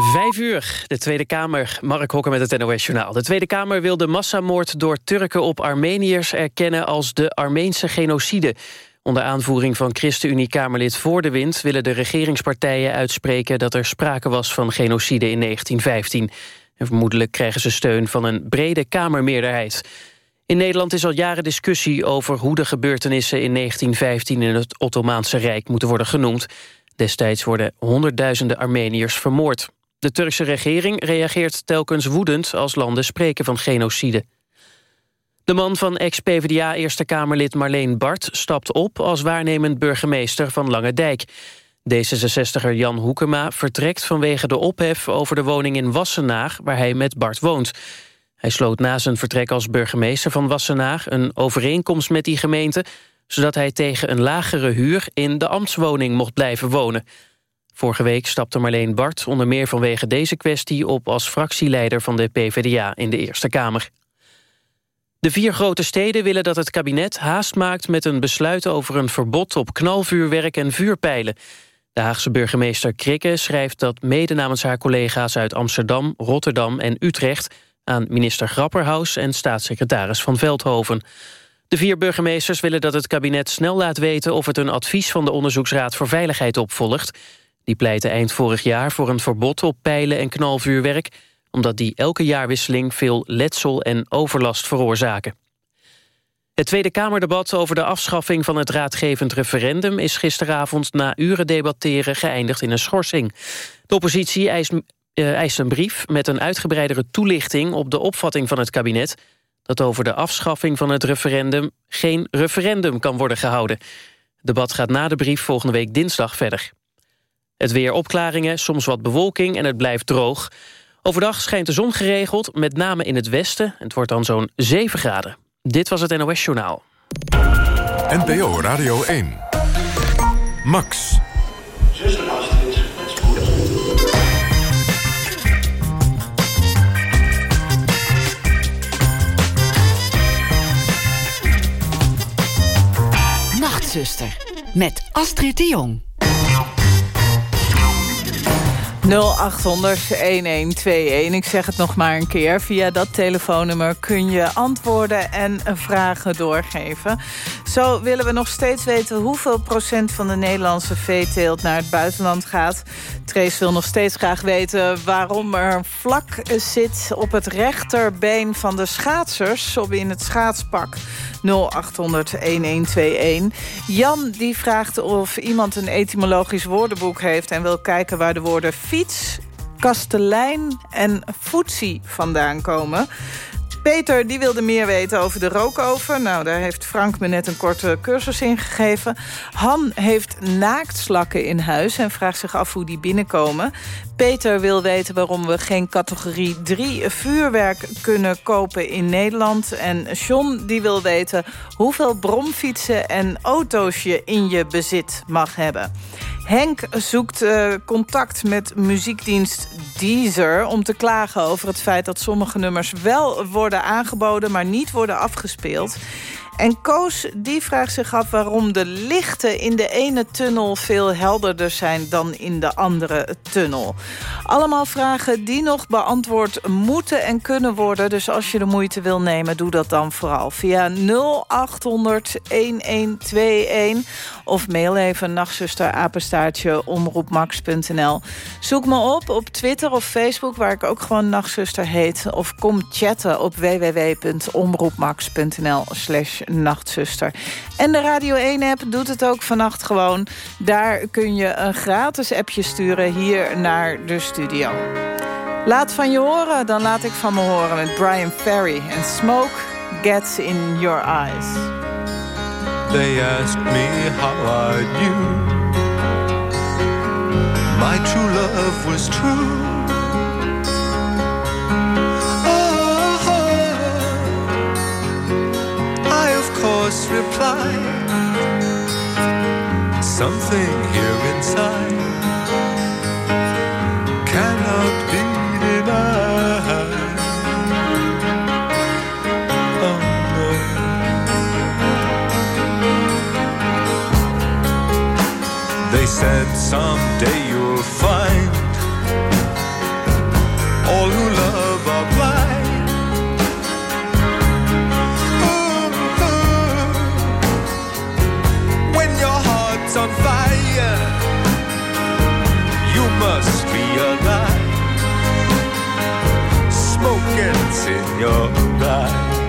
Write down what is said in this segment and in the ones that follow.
Vijf uur, de Tweede Kamer. Mark Hokker met het NOS-journaal. De Tweede Kamer wil de massamoord door Turken op Armeniërs erkennen als de Armeense genocide. Onder aanvoering van ChristenUnie-Kamerlid Voor de Wind... willen de regeringspartijen uitspreken dat er sprake was van genocide in 1915. En vermoedelijk krijgen ze steun van een brede Kamermeerderheid. In Nederland is al jaren discussie over hoe de gebeurtenissen in 1915 in het Ottomaanse Rijk moeten worden genoemd. Destijds worden honderdduizenden Armeniërs vermoord. De Turkse regering reageert telkens woedend als landen spreken van genocide. De man van ex-PVDA Eerste Kamerlid Marleen Bart stapt op als waarnemend burgemeester van Lange Dijk. D66er Jan Hoekema vertrekt vanwege de ophef over de woning in Wassenaar waar hij met Bart woont. Hij sloot na zijn vertrek als burgemeester van Wassenaar een overeenkomst met die gemeente, zodat hij tegen een lagere huur in de ambtswoning mocht blijven wonen. Vorige week stapte Marleen Bart onder meer vanwege deze kwestie op als fractieleider van de PvdA in de Eerste Kamer. De vier grote steden willen dat het kabinet haast maakt met een besluit over een verbod op knalvuurwerk en vuurpijlen. De Haagse burgemeester Krikke schrijft dat mede namens haar collega's uit Amsterdam, Rotterdam en Utrecht aan minister Grapperhaus en staatssecretaris Van Veldhoven. De vier burgemeesters willen dat het kabinet snel laat weten of het een advies van de Onderzoeksraad voor Veiligheid opvolgt. Die pleitte eind vorig jaar voor een verbod op pijlen en knalvuurwerk... omdat die elke jaarwisseling veel letsel en overlast veroorzaken. Het Tweede Kamerdebat over de afschaffing van het raadgevend referendum... is gisteravond na uren debatteren geëindigd in een schorsing. De oppositie eist, uh, eist een brief met een uitgebreidere toelichting... op de opvatting van het kabinet... dat over de afschaffing van het referendum geen referendum kan worden gehouden. Het debat gaat na de brief volgende week dinsdag verder. Het weer opklaringen, soms wat bewolking en het blijft droog. Overdag schijnt de zon geregeld, met name in het westen. Het wordt dan zo'n 7 graden. Dit was het NOS Journaal. NPO Radio 1. Max. Nachtzuster. Met Astrid de Jong. 0800-1121. Ik zeg het nog maar een keer. Via dat telefoonnummer kun je antwoorden en vragen doorgeven. Zo willen we nog steeds weten hoeveel procent van de Nederlandse veeteelt naar het buitenland gaat. Trace wil nog steeds graag weten waarom er vlak zit op het rechterbeen van de schaatsers op in het schaatspak. 0800-1121. Jan die vraagt of iemand een etymologisch woordenboek heeft... en wil kijken waar de woorden fiets, kastelein en foetsie vandaan komen. Peter die wilde meer weten over de rookoven. Nou, daar heeft Frank me net een korte cursus in gegeven. Han heeft naaktslakken in huis en vraagt zich af hoe die binnenkomen. Peter wil weten waarom we geen categorie 3 vuurwerk kunnen kopen in Nederland. En John die wil weten hoeveel bromfietsen en auto's je in je bezit mag hebben. Henk zoekt uh, contact met muziekdienst Deezer... om te klagen over het feit dat sommige nummers wel worden aangeboden... maar niet worden afgespeeld. En Koos die vraagt zich af waarom de lichten in de ene tunnel... veel helderder zijn dan in de andere tunnel. Allemaal vragen die nog beantwoord moeten en kunnen worden. Dus als je de moeite wil nemen, doe dat dan vooral. Via 0800-1121 of mail even omroepmax.nl. Zoek me op op Twitter of Facebook, waar ik ook gewoon nachtzuster heet. Of kom chatten op www.omroepmax.nl slash nachtzuster. En de Radio 1-app doet het ook vannacht gewoon. Daar kun je een gratis appje sturen hier naar de studio. Laat van je horen, dan laat ik van me horen met Brian Ferry. En Smoke Gets in Your Eyes. They asked me how I knew My true love was true course reply. Something here inside Cannot be denied. Oh no They said someday you'll find Smoke gets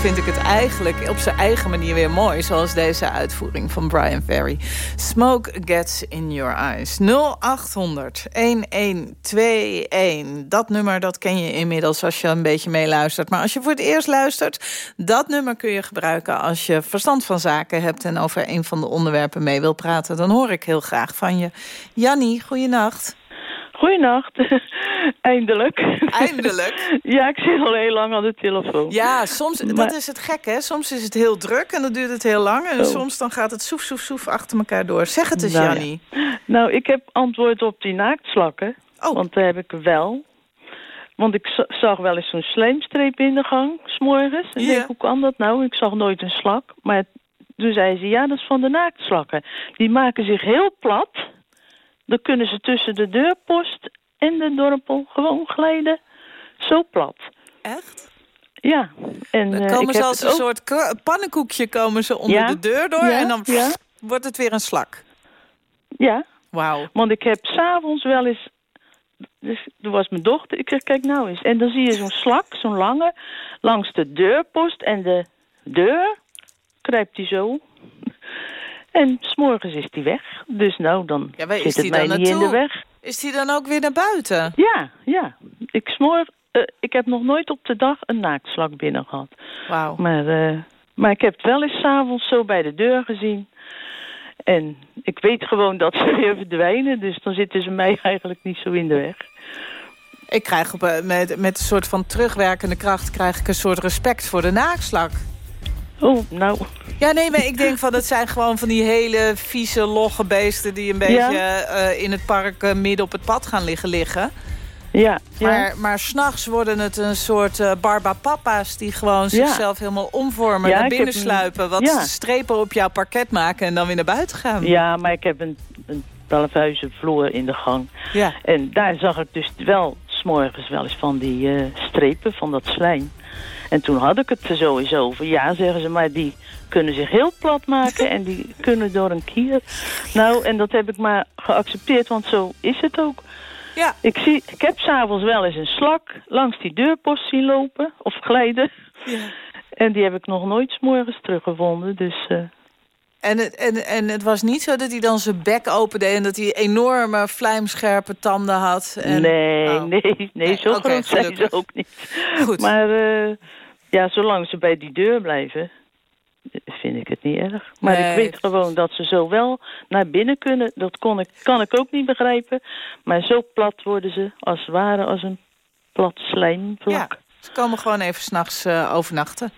vind ik het eigenlijk op zijn eigen manier weer mooi. Zoals deze uitvoering van Brian Ferry. Smoke gets in your eyes. 0800 1121. Dat nummer dat ken je inmiddels als je een beetje meeluistert. Maar als je voor het eerst luistert, dat nummer kun je gebruiken... als je verstand van zaken hebt en over een van de onderwerpen mee wil praten. Dan hoor ik heel graag van je. Jannie, goeienacht. Goeienacht. Eindelijk. Eindelijk. ja, ik zit al heel lang aan de telefoon. Ja, soms, dat is het gek, hè? Soms is het heel druk en dan duurt het heel lang. En Oh. soms dan gaat het soef, soef, soef achter elkaar door. Zeg het eens, Nou ja. Jannie. Nou, ik heb antwoord op die naaktslakken. Oh. Want daar heb ik wel. Want ik za- zag wel eens zo'n slijmstreep in de gang, s'morgens. En denk, hoe kan dat nou? Ik zag nooit een slak. Maar toen zei ze, ja, dat is van de naaktslakken. Die maken zich heel plat. Dan kunnen ze tussen de deurpost en de dorpel gewoon glijden. Zo plat. Echt? Ja. En, Dan eh, komen ik ze heb als het een ook- soort pannenkoekje komen ze onder Ja. de deur door. Ja, En dan ja. wordt het weer een slak. Ja, Wauw. Want ik heb s'avonds wel eens... Dus er was mijn dochter. Ik zeg, kijk nou eens. En dan zie je zo'n slak, zo'n lange, langs de deurpost. En de deur kruipt die zo. En s'morgens is die weg. Dus nou, dan Ja, zit het mij dan niet in de weg. Is die dan ook weer naar buiten? Ja, ja. Ik smoor... eh, ik heb nog nooit op de dag een naaktslak binnen gehad. Wauw. Maar, eh, maar ik heb het wel eens s'avonds zo bij de deur gezien. En ik weet gewoon dat ze weer verdwijnen. Dus dan zitten ze mij eigenlijk niet zo in de weg. Ik krijg op, eh, met, met een soort van terugwerkende kracht... krijg ik een soort respect voor de naakslak. Oh, nou. Ja, nee, maar ik denk van het zijn gewoon van die hele vieze, logge beesten... die een beetje eh, in het park eh, midden op het pad gaan liggen liggen. Ja, ja. Maar, maar s'nachts worden het een soort eh barbapapa's... die gewoon Ja. zichzelf helemaal omvormen, naar binnen een- sluipen... wat strepen op jouw parket maken en dan weer naar buiten gaan. ja, maar ik heb een, een talafhuizen vloer in de gang. Ja. En daar zag ik dus wel s'morgens wel eens van die strepen van dat slijm. En toen had ik het er sowieso over. Ja, zeggen ze, maar die kunnen zich heel plat maken en die kunnen door een kier. Nou, en dat heb ik maar geaccepteerd, want zo is het ook. Ja. Ik, zie, ik heb s'avonds wel eens een slak langs die deurpost zien lopen of glijden. En die heb ik nog nooit s'morgens teruggevonden. Dus eh, En, het, en, en het was niet zo dat hij dan zijn bek opende... en dat hij enorme vlijmscherpe tanden had. En... nee, Oh. nee, nee, Nee, zo groot zijn ze ook niet. Goed. Maar eh, ja, zolang ze bij die deur blijven, vind ik het niet erg. Maar Nee. ik weet gewoon dat ze zo wel naar binnen kunnen. Dat kon ik, kan ik ook niet begrijpen. Maar zo plat worden ze, als het ware, als een plat slijmvlak. Ja, ze komen gewoon even s'nachts uh, overnachten.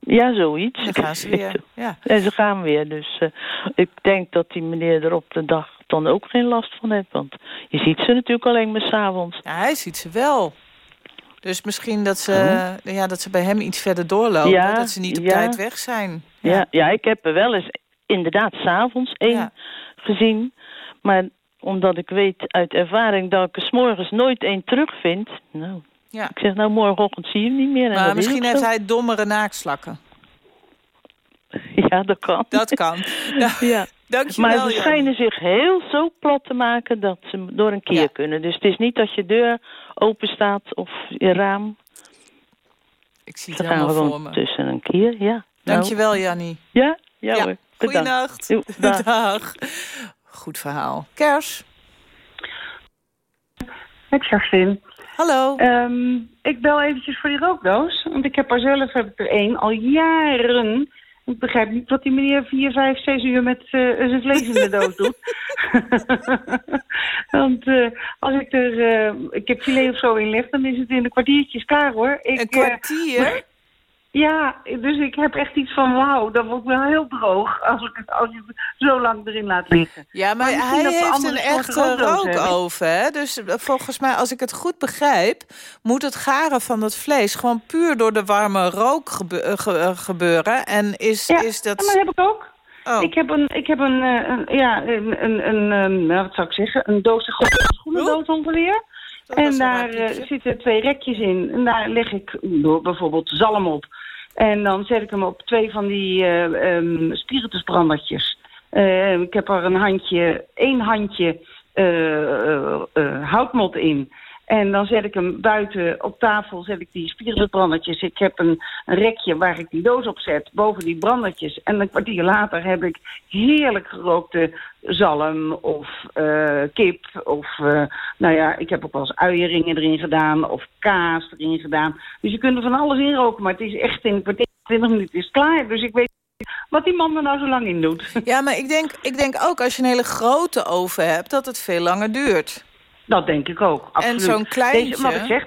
Ja, zoiets. Dan gaan ze weer. Ja. En ze gaan weer. Dus uh, ik denk dat die meneer er op de dag dan ook geen last van heeft. Want je ziet ze natuurlijk alleen maar s'avonds. Ja, hij ziet ze wel. Dus misschien dat ze, ja, dat ze bij hem iets verder doorlopen. Ja, dat ze niet op ja. tijd weg zijn. Ja, ja, ik heb er wel eens inderdaad s'avonds één gezien. Maar omdat ik weet uit ervaring dat ik er 's morgens nooit één terugvind. Nou, Ja. ik zeg nou morgenochtend zie je hem niet meer. En Maar misschien heeft hij dommere naakslakken. Ja, dat kan. Dat kan. Nou, Ja. dankjewel, Maar ze Jan. schijnen zich heel zo plat te maken dat ze door een keer Ja. kunnen. Dus het is niet dat je deur open staat of je raam. Ik zie Ze het gaan helemaal voor gewoon me. tussen een keer, ja. Dankjewel, Jannie. Ja, ja, Ja, hoor. Bedankt. Goeienacht. Jo, dag. Dag. Goed verhaal. Kers, Ik zag zin. hallo. Ehm, ik bel eventjes voor die rookdoos. Want ik heb er zelf heb ik er één al jaren. Ik begrijp niet wat die meneer vier, vijf, zes uur met eh, zijn vlees in de doos doet. want eh, als ik er eh, ik heb filet of zo in leg, dan is het in een kwartiertjes klaar hoor. Ik, Een kwartier? Ja, dus ik heb echt iets van wauw, dat wordt wel heel droog als, ik, als je het zo lang erin laat liggen. Ja, maar, Maar hij heeft een echte rookoven. Hè? Dus eh, volgens mij, als ik het goed begrijp... moet het garen van dat vlees gewoon puur door de warme rook gebe- eh, ge- eh, gebeuren. En is, Ja, is dat... maar dat heb ik ook. Oh. Ik heb een, ik heb een, een ja, een, een, een, een, nou, wat zou ik zeggen, een doos een grote schoenendoos ongeveer. Dat was En daar zitten twee rekjes in. En daar leg ik bijvoorbeeld zalm op. En dan zet ik hem op twee van die ehm, spiritusbrandertjes. Eh, ik heb er een handje, één handje eh, houtmot in. En dan zet ik hem buiten op tafel, zet ik die spiritusbrandertjes. Ik heb een, rekje waar ik die doos op zet, boven die brandertjes. En een kwartier later heb ik heerlijk gerookte zalm of eh, kip. Of, eh, nou ja, ik heb ook wel eens uieringen erin gedaan of kaas erin gedaan. Dus je kunt er van alles in roken, maar het is echt in een kwartier, 20 minuten klaar. Dus ik weet wat die man er nou zo lang in doet. Ja, maar ik denk, ik denk ook als je een hele grote oven hebt... dat het veel langer duurt. Dat denk ik ook, absoluut. zo'n kleintje? Deze, wat ik zeg,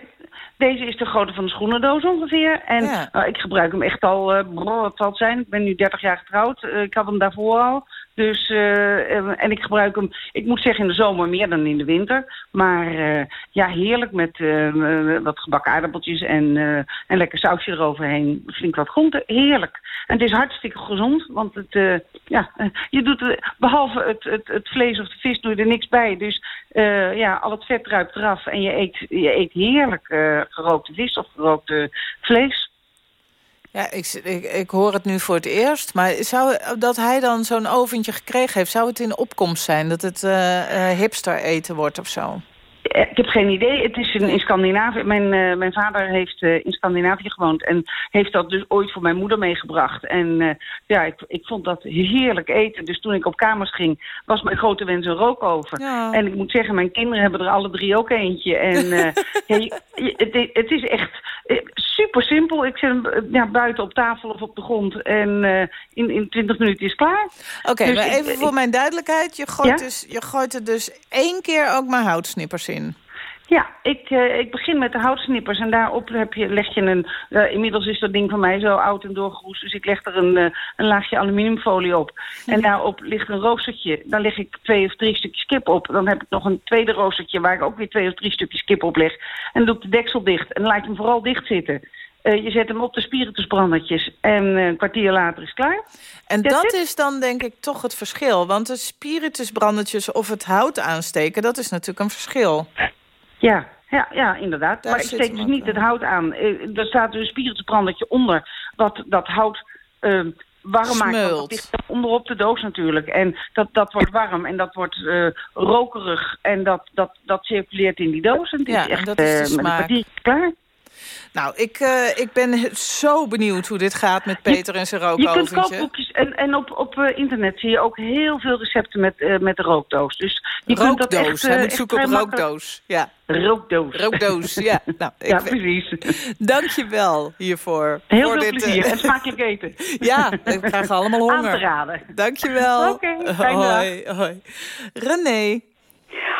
deze is de grootte van de schoenendoos ongeveer. En Ja. nou, ik gebruik hem echt al, eh, brrr, wat zal het zijn? Ik ben nu 30 jaar getrouwd. Eh, ik had hem daarvoor al. Dus, eh, en ik gebruik hem, ik moet zeggen in de zomer meer dan in de winter. Maar eh, ja, heerlijk met eh, wat gebakken aardappeltjes en, eh, en lekker sausje eroverheen. Flink wat groente, heerlijk. En het is hartstikke gezond, want het, ja, je doet, eh, behalve het, het, het vlees of de vis, doe je er niks bij. Dus ja, al het vet druipt eraf en je eet, je eet heerlijk gerookte vis of gerookte vlees. Ja, ik, ik, ik hoor het nu voor het eerst. Maar zou, dat hij dan zo'n oventje gekregen heeft... zou het in opkomst zijn dat het eh, eh, hipster eten wordt of zo? Eh, Ik heb geen idee. Het is in, in Scandinavië. Mijn, eh, mijn vader heeft eh, in Scandinavië gewoond en heeft dat dus ooit voor mijn moeder meegebracht. En ja, ik, ik vond dat heerlijk eten. Dus toen ik op kamers ging, was mijn grote wens een rookover. Ja. En ik moet zeggen, mijn kinderen hebben er alle drie ook eentje. En ja, je- je- het, het is echt super simpel. Ik zet hem ja, buiten op tafel of op de grond en in, in 20 minuten is het klaar. Oké, Dus maar even ik- voor mijn duidelijkheid. Je gooit, Ja? dus, je gooit er dus één keer ook maar houtsnippers in. Ja, ik, eh, ik begin met de houtsnippers en daarop heb je, leg je een... eh, inmiddels is dat ding van mij zo oud en doorgeroest, dus ik leg er een, eh, een laagje aluminiumfolie op. En daarop ligt een roostertje. Dan leg ik twee of drie stukjes kip op. Dan heb ik nog een tweede roostertje waar ik ook weer twee of drie stukjes kip op leg. En doe ik de deksel dicht en laat hem vooral dicht zitten. Je zet hem op de spiritusbrandertjes en een kwartier later is klaar. En That's dat it. is dan denk ik toch het verschil. Want de spiritusbrandertjes of het hout aansteken... dat is natuurlijk een verschil. Ja, ja, ja inderdaad. Daar maar ik steek dus niet het hout aan. Eh, Er staat dus een spiritusbrandertje onder. Wat dat hout eh, warm maakt. Dat ligt onderop de doos natuurlijk. En dat, dat wordt warm en dat wordt eh, rokerig. En dat, dat, dat circuleert in die doos. En het Ja, is en echt dat is de eh, met een smaak. kwartier klaar. Nou, ik, eh, ik ben zo benieuwd hoe dit gaat met Peter en zijn Je kunt kookboekjes en, en op, op eh, internet zie je ook heel veel recepten met, eh, met de rookdoos. Dus je kunt dat Rookdoos, echt, hij moet zoeken op rookdoos. Ja, Rookdoos. rookdoos, ja. Nou, ik, Ja, precies. Dank je wel hiervoor. Heel voor veel dit, plezier en smakelijk eten. ja, we krijgen allemaal Aan te honger. raden. Dank je wel. Oké, hoi, hoi. René.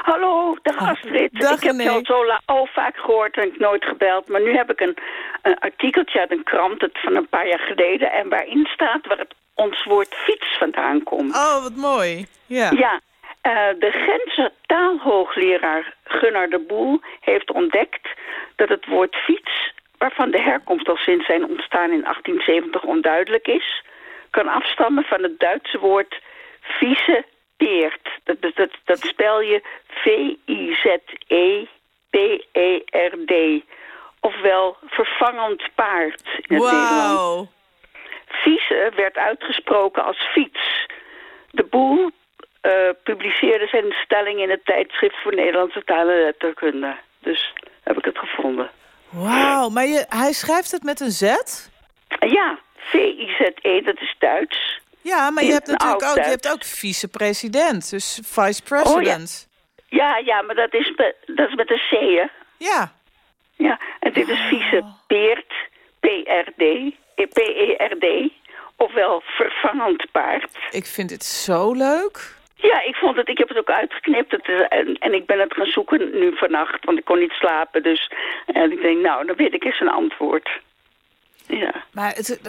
Hallo, dag Astrid. Dag, ik heb je al zo al vaak gehoord en ik nooit gebeld. Maar nu heb ik een, een artikeltje uit een krant het van een paar jaar geleden... en waarin staat waar het ons woord fiets vandaan komt. Oh, wat mooi. Ja. Ja, Eh, de Gentse taalhoogleraar Gunnar de Boel heeft ontdekt dat het woord fiets, waarvan de herkomst al sinds zijn ontstaan in 1870 onduidelijk is, kan afstammen van het Duitse woord vieze Dat, dat, dat, dat spel je V-I-Z-E-P-E-R-D. Ofwel vervangend paard in het Nederlands. Wauw. Vieze werd uitgesproken als fiets. De Boel eh, publiceerde zijn stelling in het tijdschrift voor Nederlandse taal en letterkunde. Dus heb ik het gevonden. Wauw, maar je, hij schrijft het met een Z? Ja, V-I-Z-E, dat is Duits. Ja, maar je hebt natuurlijk ook, je hebt ook vice-president, dus vice-president. Ja, ja, maar dat is, met- dat is met een C, hè? ja. Ja, en dit is vieze peert, P-R-D, eh, P-E-R-D, ofwel vervangend paard. ik vind het zo leuk. Ja, ik vond het, ik heb het ook uitgeknipt het, is- en, en ik ben het gaan zoeken nu vannacht, want ik kon niet slapen. Dus en ik denk, nou, dan weet ik eens een antwoord. Ja, Maar het,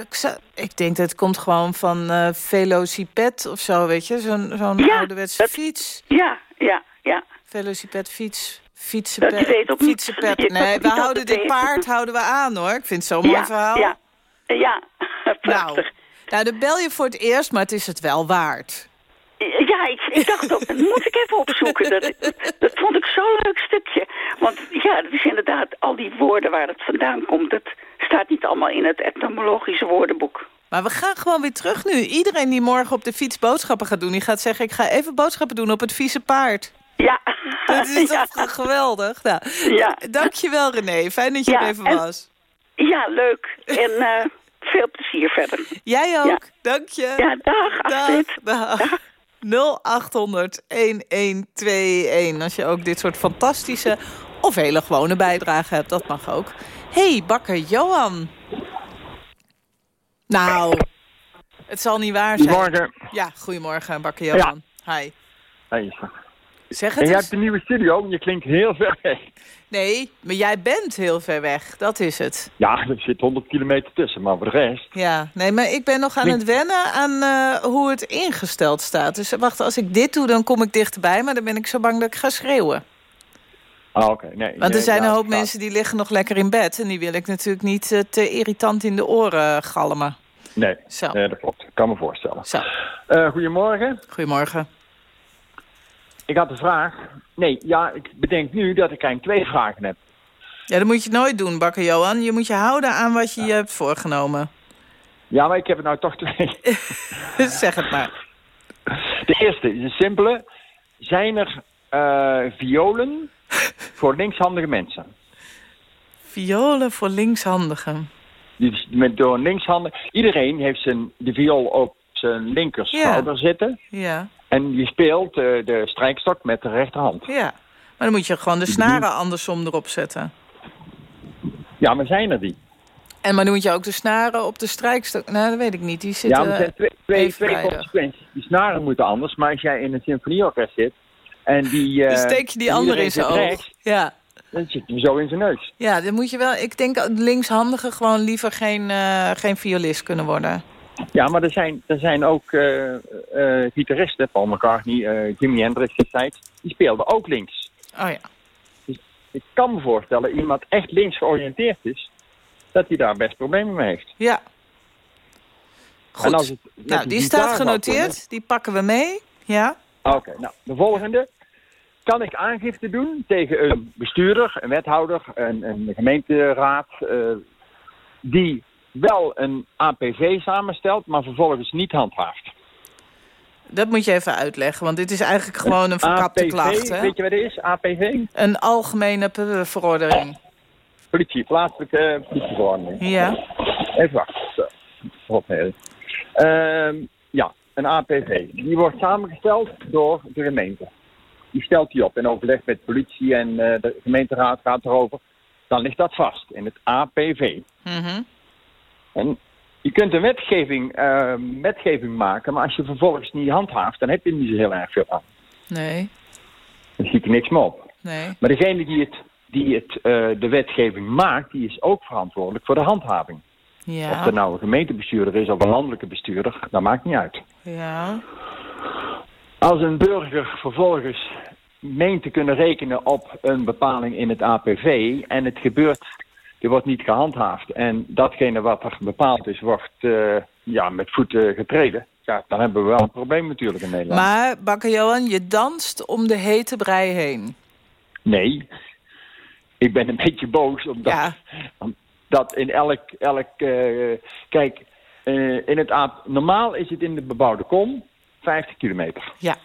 ik, denk dat het komt gewoon van eh velociped of zo, weet je? Zo'n zo'n Ja, ouderwetse dat- fiets. ja, ja, ja. Velociped, fiets, Dat fietsenpet, je weet ook niet- fietsenpet. je Nee, we houden dit paard houden we aan, hoor. Ik vind het zo'n mooi verhaal. Ja, ja. Nou, prachtig. nou, dan bel je voor het eerst, maar het is het wel waard. Ja, ik, ik dacht ook, dat moet ik even opzoeken. Dat, dat vond ik zo'n leuk stukje. Want ja, dat is inderdaad al die woorden waar het vandaan komt. Dat staat niet allemaal in het etymologische woordenboek. Maar we gaan gewoon weer terug nu. Iedereen die morgen op de fiets boodschappen gaat doen... die gaat zeggen, ik ga even boodschappen doen op het vieze paard. Ja. Dat is ja. toch geweldig? Nou, Ja. Dankjewel René, fijn dat je Ja, er even en- was. Ja, leuk. En eh, veel plezier verder. Jij ook, dank je. Ja, dag, dag, Astrid. dag. 0800 1121. Als je ook dit soort fantastische of hele gewone bijdragen hebt, dat mag ook. hey, bakker Johan. Nou, het zal niet waar zijn. Goedemorgen. Ja, goedemorgen, bakker Johan. Hi. Hey. Zeg En het je eens. hebt een nieuwe studio en je klinkt heel ver weg. Nee, maar jij bent heel ver weg. Dat is het. Ja, er zit 100 kilometer tussen, maar voor de rest... Ja, nee, maar ik ben nog aan het wennen aan eh, hoe het ingesteld staat. Dus wacht, als ik dit doe, dan kom ik dichterbij. Maar dan ben ik zo bang dat ik ga schreeuwen. Ah, oké. Nee, Want er zijn ja, een hoop mensen die liggen nog lekker in bed. En die wil ik natuurlijk niet eh, te irritant in de oren galmen. Nee, Zo. nee, dat klopt. Ik kan me voorstellen. Zo, Eh, goedemorgen. goedemorgen. Ik had een vraag. Nee, ja, ik bedenk nu dat ik eigenlijk twee vragen heb. Ja, dat moet je nooit doen, bakker Johan. Je moet je houden aan wat je je hebt voorgenomen. Ja, maar ik heb er nou toch twee. zeg het maar. De eerste is een simpele. Zijn er eh, violen voor linkshandige mensen? Violen voor linkshandigen. Die met door een linkshandig... Iedereen heeft zijn, de viool op zijn linker Ja. zitten. Ja, En die speelt eh, de strijkstok met de rechterhand. ja. Maar dan moet je gewoon de snaren andersom erop zetten. Ja, maar zijn er die? En maar dan moet je ook de snaren op de strijkstok... Nou, dat weet ik niet. Die Ja, zitten... maar er zijn twee, twee, twee evenwijdig. consequenties. Die snaren moeten anders, maar als jij in een symfonieorkest zit... en die... eh, dan steek je die andere in zijn oog. Ja. dan zit je hem zo in zijn neus. ja, dan moet je wel... Ik denk dat linkshandigen gewoon liever geen, eh, geen violist kunnen worden. Ja, maar er zijn, er zijn ook eh, eh, gitaristen, Paul McCartney, eh, Jimi Hendrix destijds... die speelden ook links. Oh ja. Ik kan me voorstellen, iemand echt links georiënteerd is... dat hij daar best problemen mee heeft. Ja. En als Goed. het Nou, die staat genoteerd. Die pakken we mee. Ja. Oké, nou, de volgende. Kan ik aangifte doen tegen een bestuurder, een wethouder, een, een gemeenteraad... die wel een APV samenstelt, maar vervolgens niet handhaaft? Dat moet je even uitleggen, want dit is eigenlijk gewoon een verkapte APV, klacht. Hè? weet je wat het is? APV? Een algemene verordening. Politie, plaatselijke politieverordening. Ja. Even wachten. Ehm, ja, een APV. Die wordt samengesteld door de gemeente. Die stelt die op in overleg met politie en eh, de gemeenteraad gaat erover. Dan ligt dat vast in het APV. Mhm. En je kunt een wetgeving, eh, wetgeving maken, maar als je vervolgens niet handhaaft, dan heb je niet zo heel erg veel aan. Nee, Dan schiet er niks meer op. nee. Maar degene die, het, die het, eh, de wetgeving maakt, die is ook verantwoordelijk voor de handhaving. Of Ja, dat nou een gemeentebestuurder is of een landelijke bestuurder, dat maakt niet uit. ja. Als een burger vervolgens meent te kunnen rekenen op een bepaling in het APV en het gebeurt, wordt niet gehandhaafd en datgene wat er bepaald is wordt eh, ja, met voeten getreden, ja, dan hebben we wel een probleem natuurlijk in Nederland. Maar, Bakker Johan, je danst om de hete brei heen. Nee, ik ben een beetje boos omdat Ja. dat in elk, elk eh, kijk, eh, in het normaal is het in de bebouwde kom 50 kilometer. Ja.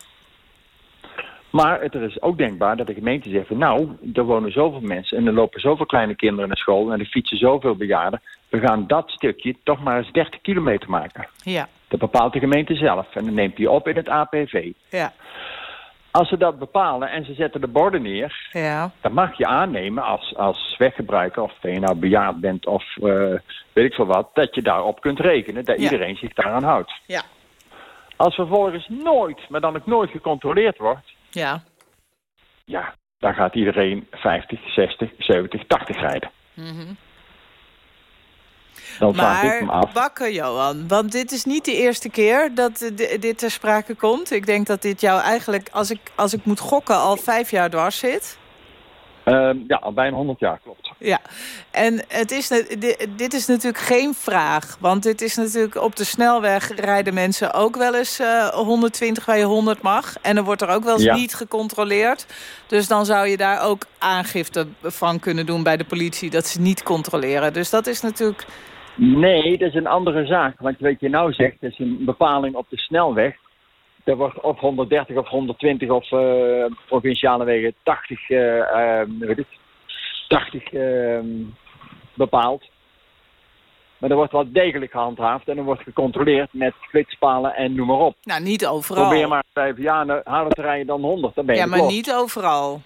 Maar het er is ook denkbaar dat de gemeente zegt van nou, er wonen zoveel mensen en er lopen zoveel kleine kinderen naar school en er fietsen zoveel bejaarden. We gaan dat stukje toch maar eens 30 kilometer maken. Ja. Dat bepaalt de gemeente zelf en dan neemt die op in het APV. Ja. Als ze dat bepalen en ze zetten de borden neer, Ja. dan mag je aannemen als, als weggebruiker, of je nou bejaard bent of eh, weet ik veel wat, dat je daarop kunt rekenen, dat Ja. iedereen zich daaraan houdt. Ja. Als vervolgens nooit, maar dan ook nooit gecontroleerd wordt, Ja. ja, dan gaat iedereen 50, 60, 70, 80 rijden. Dan ik me Maar af. Bakker Johan, want dit is niet de eerste keer dat di- dit ter sprake komt. Ik denk dat dit jou eigenlijk, als ik, als ik moet gokken, al vijf jaar dwars zit. Ehm, ja, al bijna 100 jaar, klopt. Ja, en het is, dit is natuurlijk geen vraag. Want dit is natuurlijk op de snelweg rijden mensen ook wel eens eh, 120 waar je 100 mag. En dan wordt er ook wel eens Ja. niet gecontroleerd. Dus dan zou je daar ook aangifte van kunnen doen bij de politie... dat ze niet controleren. Dus dat is natuurlijk... Nee, dat is een andere zaak. Want wat je nou zegt, dat is een bepaling op de snelweg. Er wordt of 130 of 120 of eh, provinciale wegen 80, eh, eh, weet ik, 80 eh, bepaald. Maar er wordt wel degelijk gehandhaafd en er wordt gecontroleerd met flitspalen en noem maar op. Nou, niet overal. Probeer maar vijf jaar harder te rijden dan 100, dan ben je Ja, maar klopt. niet overal.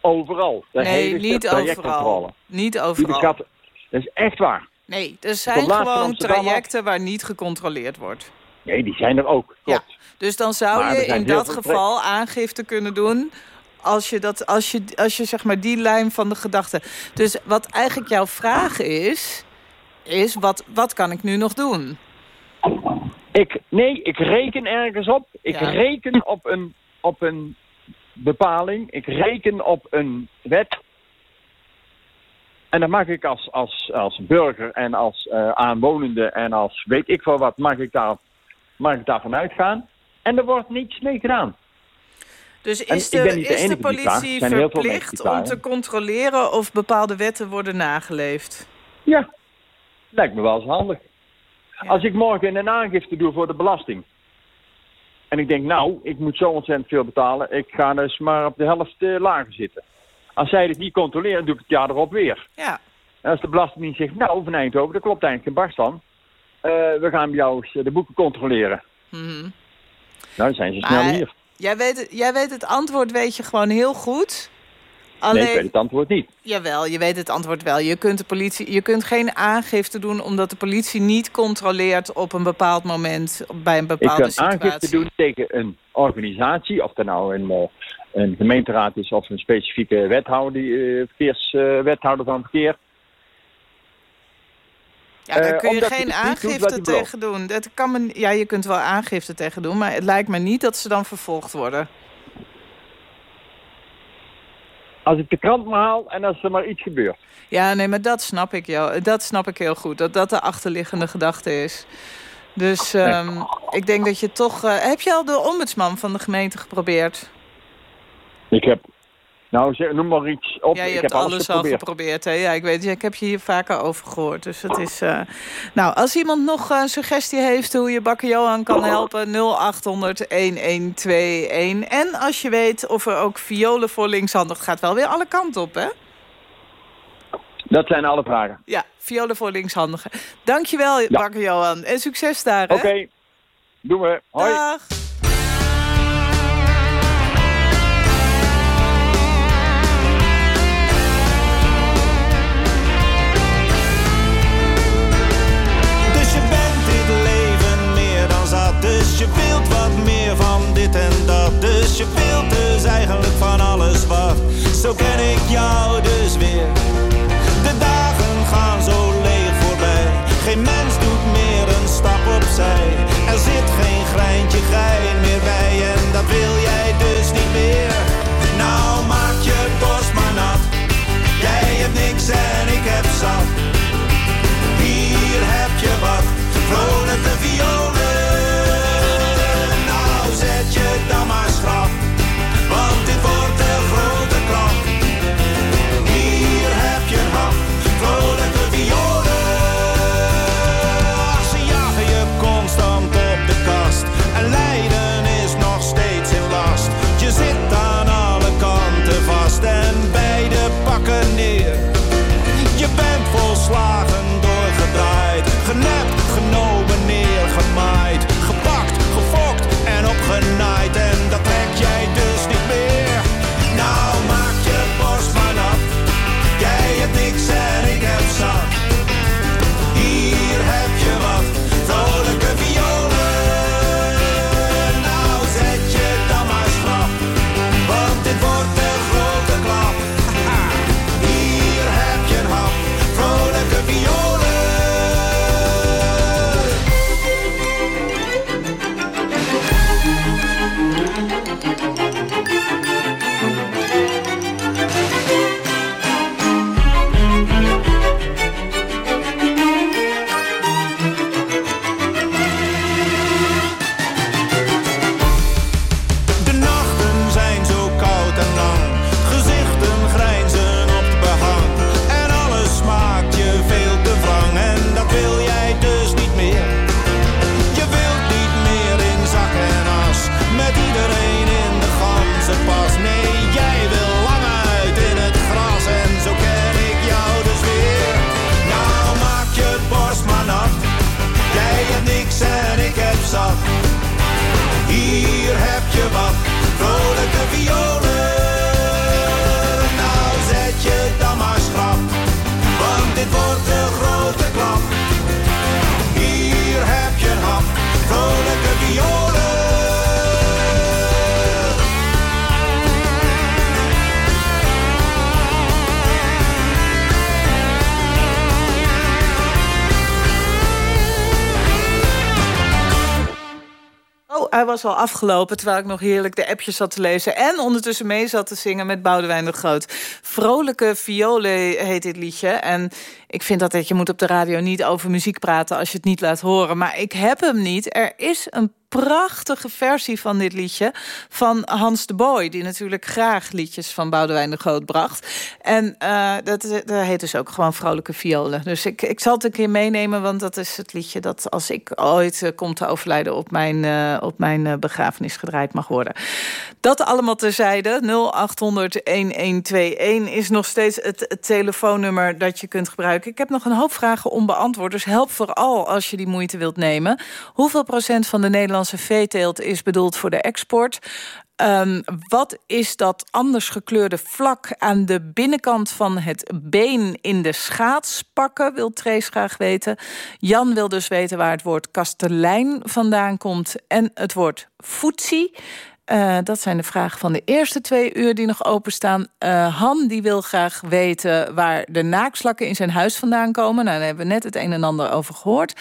overal. De Nee, niet overal. Niet overal. Dat is echt waar. Nee, er zijn gewoon trajecten waar niet gecontroleerd wordt. Nee, die zijn er ook. Klopt. Dus dan zou Maar je in dat geval aangifte kunnen doen... als je, dat, als je, als je zeg maar die lijn van de gedachte... Dus wat eigenlijk jouw vraag is... is wat, wat kan ik nu nog doen? Ik, nee, ik reken ergens op. Ik Ja. reken op een, op een bepaling. Ik reken op een wet. En dan mag ik als, als, als burger en als eh, aanwonende en als weet ik veel wat, mag ik, daar, mag ik daarvan uitgaan. En er wordt niets mee gedaan. Dus is de, is de politie verplicht om te controleren... of bepaalde wetten worden nageleefd? Ja, lijkt me wel eens handig. Als ik morgen een aangifte doe voor de belasting. En ik denk, nou, ik moet zo ontzettend veel betalen. Ik ga dus maar op de helft eh, lager zitten. Als zij dit niet controleren, doe ik het jaar erop weer. Ja. En als de Belastingdienst zegt, nou, van Eindhoven, dat klopt eigenlijk geen barst van. Eh, we gaan bij jou eens, eh, de boeken controleren. Mhm. Nou, dan zijn ze snel Maar hier. Jij weet, het- jij weet het antwoord weet je gewoon heel goed. Alleen, Nee, ik weet het antwoord niet. Jawel, je weet het antwoord wel. Je kunt, de politie, je kunt geen aangifte doen omdat de politie niet controleert op een bepaald moment bij een Ik bepaalde kan situatie. aangifte doen tegen een organisatie, of dat nou een, eh, een gemeenteraad is of een specifieke wethouder, die, eh, verkeerswethouder van verkeer. Ja, daar Eh, kun je geen aangifte tegen doen. Dat kan men, ja, je kunt wel aangifte tegen doen, maar het lijkt me niet dat ze dan vervolgd worden. Als ik de krant maar haal en als er maar iets gebeurt. Ja, nee, maar dat snap ik, jou. Dat snap ik heel goed. Dat dat de achterliggende gedachte is. Dus ehm, ik denk dat je toch... eh, heb je al de ombudsman van de gemeente geprobeerd? Ik heb, nou zeg, noem maar iets op. Ja, je ik hebt heb alles, al geprobeerd. Hè? Ja, ik weet, ik heb je hier vaker over gehoord. Dus het is. eh, Nou, als iemand nog een suggestie heeft hoe je Bakker Johan kan helpen, 0800 1121. En als je weet of er ook violen voor linkshandig het gaat wel weer alle kanten op, hè? Dat zijn alle vragen. Ja, violen voor linkshandigen. Dankjewel, Bakker Johan. En succes daar? Oké, doen we. Hoi. Dag. en dat. Dus je wilt dus eigenlijk van alles wat. Zo ken ik jou dus weer. De dagen gaan zo leeg voorbij. Geen mens doet meer een stap opzij. Er zit geen grijntje gein meer bij. En dat wil jij dus niet meer. Nou maak je borst maar nat. Jij hebt niks en ik heb zat. Hier heb je wat. Vrolijk de viool was al afgelopen... terwijl ik nog heerlijk de appjes zat te lezen... en ondertussen mee zat te zingen met Boudewijn de Groot. Vrolijke violen heet dit liedje. En ik vind dat je moet op de radio niet over muziek praten... als je het niet laat horen. Maar ik heb hem niet. Er is een prachtige versie van dit liedje van Hans de Boy... die natuurlijk graag liedjes van Boudewijn de Groot bracht. En uh, dat, dat heet dus ook gewoon Vrolijke Violen. Dus ik, ik zal het een keer meenemen, want dat is het liedje... dat als ik ooit uh, kom te overlijden op mijn, uh, op mijn begrafenis gedraaid mag worden. Dat allemaal terzijde. 0800-1121 is nog steeds het telefoonnummer dat je kunt gebruiken. Ik heb nog een hoop vragen onbeantwoord, dus help vooral als je die moeite wilt nemen. Hoeveel procent van de Nederlandse veeteelt is bedoeld voor de export. Um, wat is dat anders gekleurde vlak aan de binnenkant van het been in de schaats pakken, wil Trees graag weten. Jan wil dus weten waar het woord kastelein vandaan komt en het woord voetsie. Uh, dat zijn de vragen van de eerste twee uur die nog openstaan. Uh, Han die wil graag weten waar de naakslakken in zijn huis vandaan komen. Nou, daar hebben we net het een en ander over gehoord.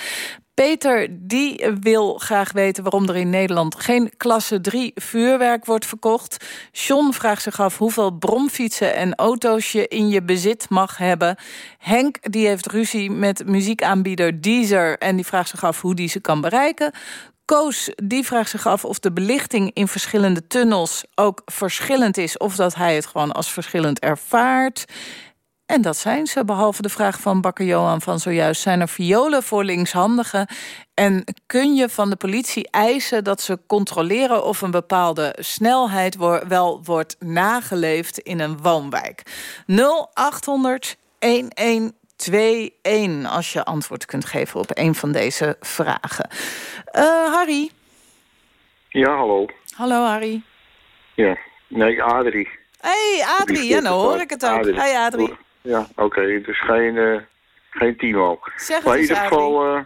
Peter die wil graag weten waarom er in Nederland geen klasse 3 vuurwerk wordt verkocht. John vraagt zich af hoeveel bromfietsen en auto's je in je bezit mag hebben. Henk die heeft ruzie met muziekaanbieder Deezer en die vraagt zich af hoe die ze kan bereiken. Koos die vraagt zich af of de belichting in verschillende tunnels ook verschillend is... of dat hij het gewoon als verschillend ervaart. En dat zijn ze, behalve de vraag van bakker Johan van zojuist. Zijn er violen voor linkshandigen? En kun je van de politie eisen dat ze controleren... of een bepaalde snelheid wel wordt nageleefd in een woonwijk? 0800 1121 als je antwoord kunt geven op een van deze vragen. Uh, Harry? Ja, hallo. Hallo, Harry. Ja, nee, Adrie. hey, Adrie, ja, nou hoor ik het ook. Adrie. Hey, Adrie. Ja, oké. Okay. Dus geen, uh, geen Timo. Zeg maar in ieder geval, uh,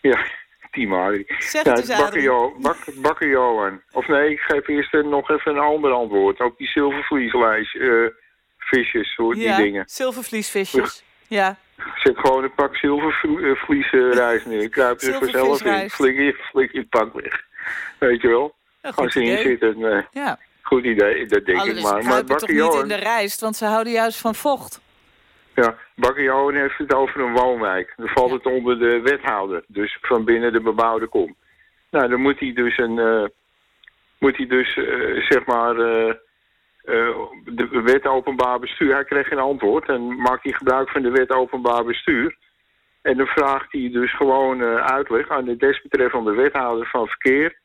ja, Timo. Zeg ja, het eens, bakker, jo bak, bakker Johan. Of nee, ik geef eerst nog even een ander antwoord. Ook die zilvervlieslijst, visjes, soort ja, die dingen. zilvervliesvisjes. Ja. Zet gewoon een pak zilvervliesrijst neer. Kruip er vanzelf in. Flik je, flik je het pak weg. Weet je wel? Als ze in zitten. Nee. Ja. Goed idee, dat denk ik maar. Maar toch niet in de rijst, want ze houden juist van vocht. Ja, Bakker heeft het over een woonwijk. Dan valt het onder de wethouder, dus van binnen de bebouwde kom. Nou, dan moet hij dus een, uh, moet hij dus, uh, zeg maar, uh, de wet openbaar bestuur, hij krijgt geen antwoord en maakt hij gebruik van de wet openbaar bestuur. En dan vraagt hij dus gewoon uitleg aan de desbetreffende wethouder van verkeer.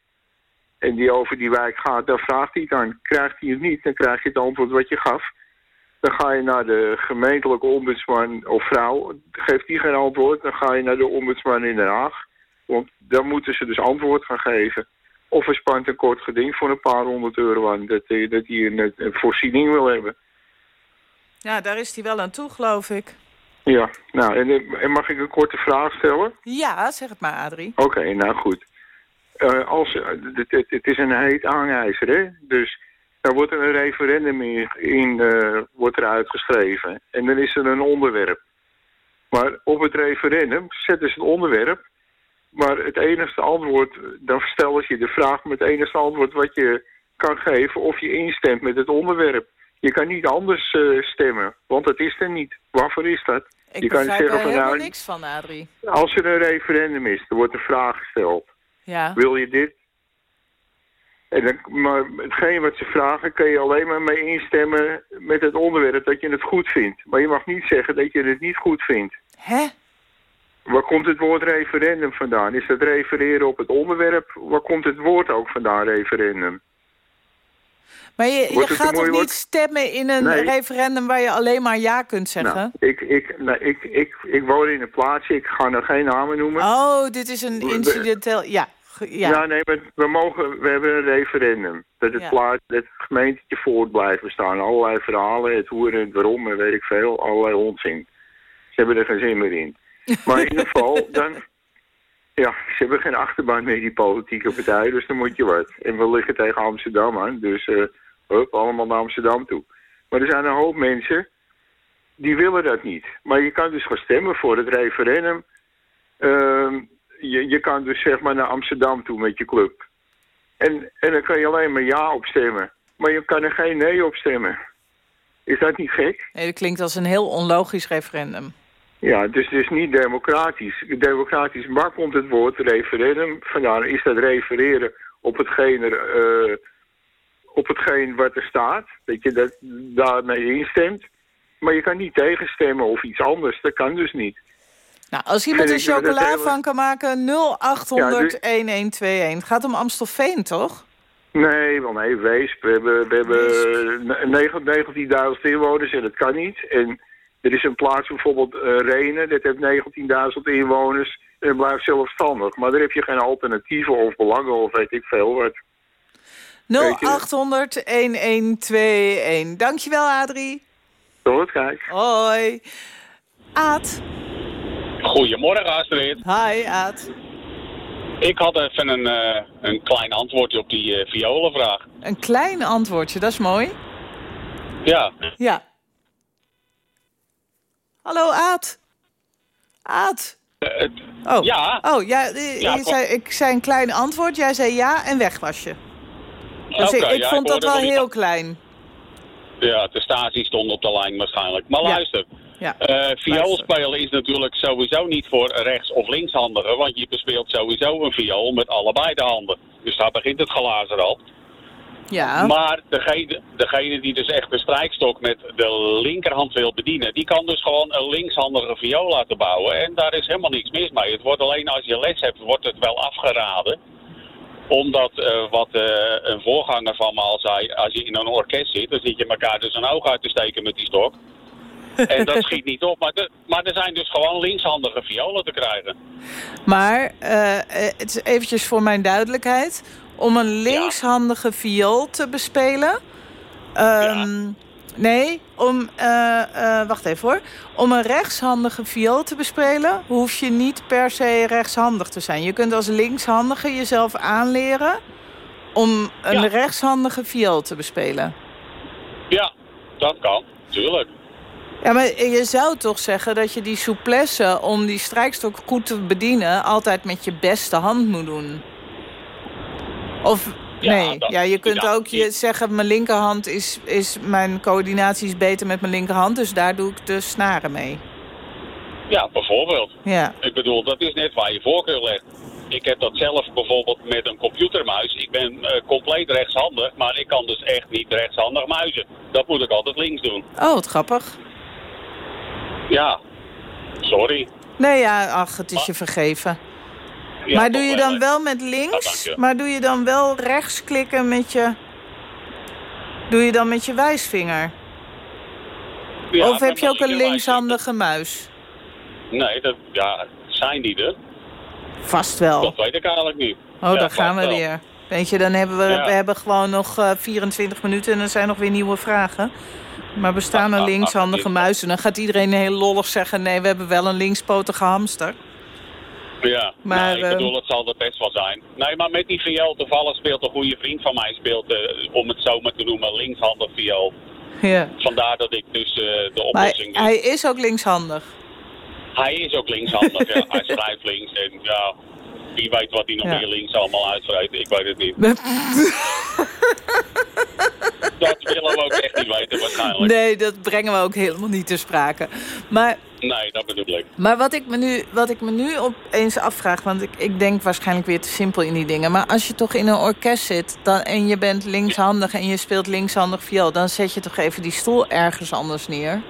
En die over die wijk gaat, dan vraagt hij dan. Krijgt hij het niet, dan krijg je het antwoord wat je gaf. Dan ga je naar de gemeentelijke ombudsman of vrouw. Geeft die geen antwoord, dan ga je naar de ombudsman in Den Haag. Want dan moeten ze dus antwoord gaan geven. Of er spant een kort geding voor een paar honderd euro aan. Dat, dat hij een, een voorziening wil hebben. Ja, daar is hij wel aan toe, geloof ik. Ja, nou, en, en mag ik een korte vraag stellen? Ja, zeg het maar, Adrie. Oké, okay, nou goed. Uh, als, het, het, het, is een heet hangijzer, hè? Dus daar wordt er een referendum in, in uh, wordt er uitgeschreven. En dan is er een onderwerp. Maar op het referendum zetten ze het onderwerp. Maar het enige antwoord, dan ze je de vraag met het enige antwoord wat je kan geven of je instemt met het onderwerp. Je kan niet anders uh, stemmen, want het is er niet. Waarvoor is dat? Ik je kan zeggen van, er helemaal nou, niks van, Adrie. Als er een referendum is, er wordt een vraag gesteld. Ja. Wil je dit? En dan, maar hetgeen wat ze vragen, kan je alleen maar mee instemmen met het onderwerp dat je het goed vindt. Maar je mag niet zeggen dat je het niet goed vindt. Hè? Waar komt het woord referendum vandaan? Is dat refereren op het onderwerp? Waar komt het woord ook vandaan, referendum? Maar je, gaat toch niet woord? stemmen in een Nee. referendum waar je alleen maar ja kunt zeggen? Nou, ik, ik, nou, ik, ik, ik woon in een plaatsje, ik ga nog geen namen noemen. Oh, dit is een incidenteel... Ja, ja. Ja, nee, maar we, mogen, we hebben een referendum. Dat het, Ja. plaats, dat het gemeentetje voort blijft bestaan. Allerlei verhalen, het hoe en het waarom en weet ik veel. Allerlei onzin. Ze hebben er geen zin meer in. Maar in ieder geval, dan... Ja, ze hebben geen achterban meer, die politieke partij. Dus dan moet je wat. En we liggen tegen Amsterdam aan. Dus, eh hup, allemaal naar Amsterdam toe. Maar er zijn een hoop mensen... die willen dat niet. Maar je kan dus gaan stemmen voor het referendum... Ehm, je, je kan dus zeg maar naar Amsterdam toe met je club. En, en dan kan je alleen maar ja op stemmen. Maar je kan er geen nee op stemmen. Is dat niet gek? Nee, dat klinkt als een heel onlogisch referendum. Ja, dus het is niet democratisch. Democratisch, waar komt het woord referendum vandaan? Is dat refereren op hetgeen, er, eh, op hetgeen wat er staat? Dat je dat, daarmee instemt? Maar je kan niet tegenstemmen of iets anders. Dat kan dus niet. Nou, als iemand een chocola van kan maken, 0800 1121. Het gaat om Amstelveen, toch? Nee, wel nee. We hebben, we hebben negen- 19.000 inwoners en dat kan niet. En er is een plaats, bijvoorbeeld eh Renen, dat heeft 19.000 inwoners en blijft zelfstandig. Maar daar heb je geen alternatieven of belangen of weet ik veel wat. Weet je- 0800 1121. Dankjewel, Adrie. Tot, kijk. Hoi. Aad. Goedemorgen Astrid. Hi, Aad. Ik had even een, eh, een klein antwoordje op die eh violenvraag. Een klein antwoordje, dat is mooi. Ja, Ja. Hallo, Aad. Aad. Oh. ja. Oh, ja, eh, Ja, zei, ik zei een klein antwoord. Jij zei ja en weg was je. Dus ik, ik ja, vond ik dat wel heel klein. ja, de statie stond op de lijn waarschijnlijk. Maar Ja. luister, Ja. eh viool spelen is natuurlijk sowieso niet voor rechts- of linkshandigen. Want je bespeelt sowieso een viool met allebei de handen. Dus daar begint het glazen al. Ja. Maar degene, degene die dus echt de strijkstok met de linkerhand wil bedienen... die kan dus gewoon een linkshandige viool laten bouwen. En daar is helemaal niks mis mee. Het wordt alleen als je les hebt, wordt het wel afgeraden. Omdat, eh, wat eh, een voorganger van me al zei... als je in een orkest zit, dan zit je elkaar dus een oog uit te steken met die stok. En dat schiet niet op. Maar, de- maar er zijn dus gewoon linkshandige violen te krijgen. Maar eh, het is eventjes voor mijn duidelijkheid. Om een linkshandige viool te bespelen... ehm, Nee, om... eh, eh, wacht even hoor. Om een rechtshandige viool te bespelen... hoef je niet per se rechtshandig te zijn. Je kunt als linkshandige jezelf aanleren... om een rechtshandige viool te bespelen. Ja, dat kan. Tuurlijk. Ja, maar je zou toch zeggen dat je die souplesse... om die strijkstok goed te bedienen... altijd met je beste hand moet doen. Of nee, dat- ja, je kunt ja, ook je zeggen... mijn linkerhand is, is... mijn coördinatie is beter met mijn linkerhand... dus daar doe ik de snaren mee. Ja, bijvoorbeeld. Ja. Ik bedoel, dat is net waar je voorkeur legt. Ik heb dat zelf bijvoorbeeld met een computermuis. Ik ben eh, compleet rechtshandig, maar ik kan dus echt niet rechtshandig muizen. Dat moet ik altijd links doen. Oh, wat grappig. Ja, sorry. Nee, ja, ach, het is je vergeven. Ja, maar doe je dan wel, wel met links? maar doe je dan wel rechts klikken met je... Doe je dan met je wijsvinger? Ja, of heb je ook een linkshandige muis? Nee, dat, ja, zijn die er? Vast wel. Dat weet ik eigenlijk niet. Oh, daar gaan we wel. weer. Weet je, dan hebben we, we hebben gewoon nog eh, 24 minuten en er zijn nog weer nieuwe vragen. Maar bestaan er Ah, ah, linkshandige ah, muizen? Dan gaat iedereen heel lollig zeggen... nee, we hebben wel een linkspotige hamster. Ja, Maar, maar, ik eh, bedoel, het zal er best wel zijn. Nee, maar met die viool toevallig speelt een goede vriend van mij, speelt, eh, om het zo maar te noemen, linkshandig viool. Ja. Vandaar dat ik dus eh, de Maar oplossing... hij is ook linkshandig. Hij is ook linkshandig, ja. Hij schrijft links en ja, wie weet wat hij nog Ja. meer links allemaal uitvrijdt. Ik weet het niet. dat willen we ook echt niet weten waarschijnlijk. Nee, dat brengen we ook helemaal niet ter sprake. Maar, Nee, dat bedoel ik. maar wat, ik me nu, wat ik me nu opeens afvraag... want ik, ik denk waarschijnlijk weer te simpel in die dingen... maar als je toch in een orkest zit dan, en je bent linkshandig... en je speelt linkshandig viool... dan zet je toch even die stoel ergens anders neer?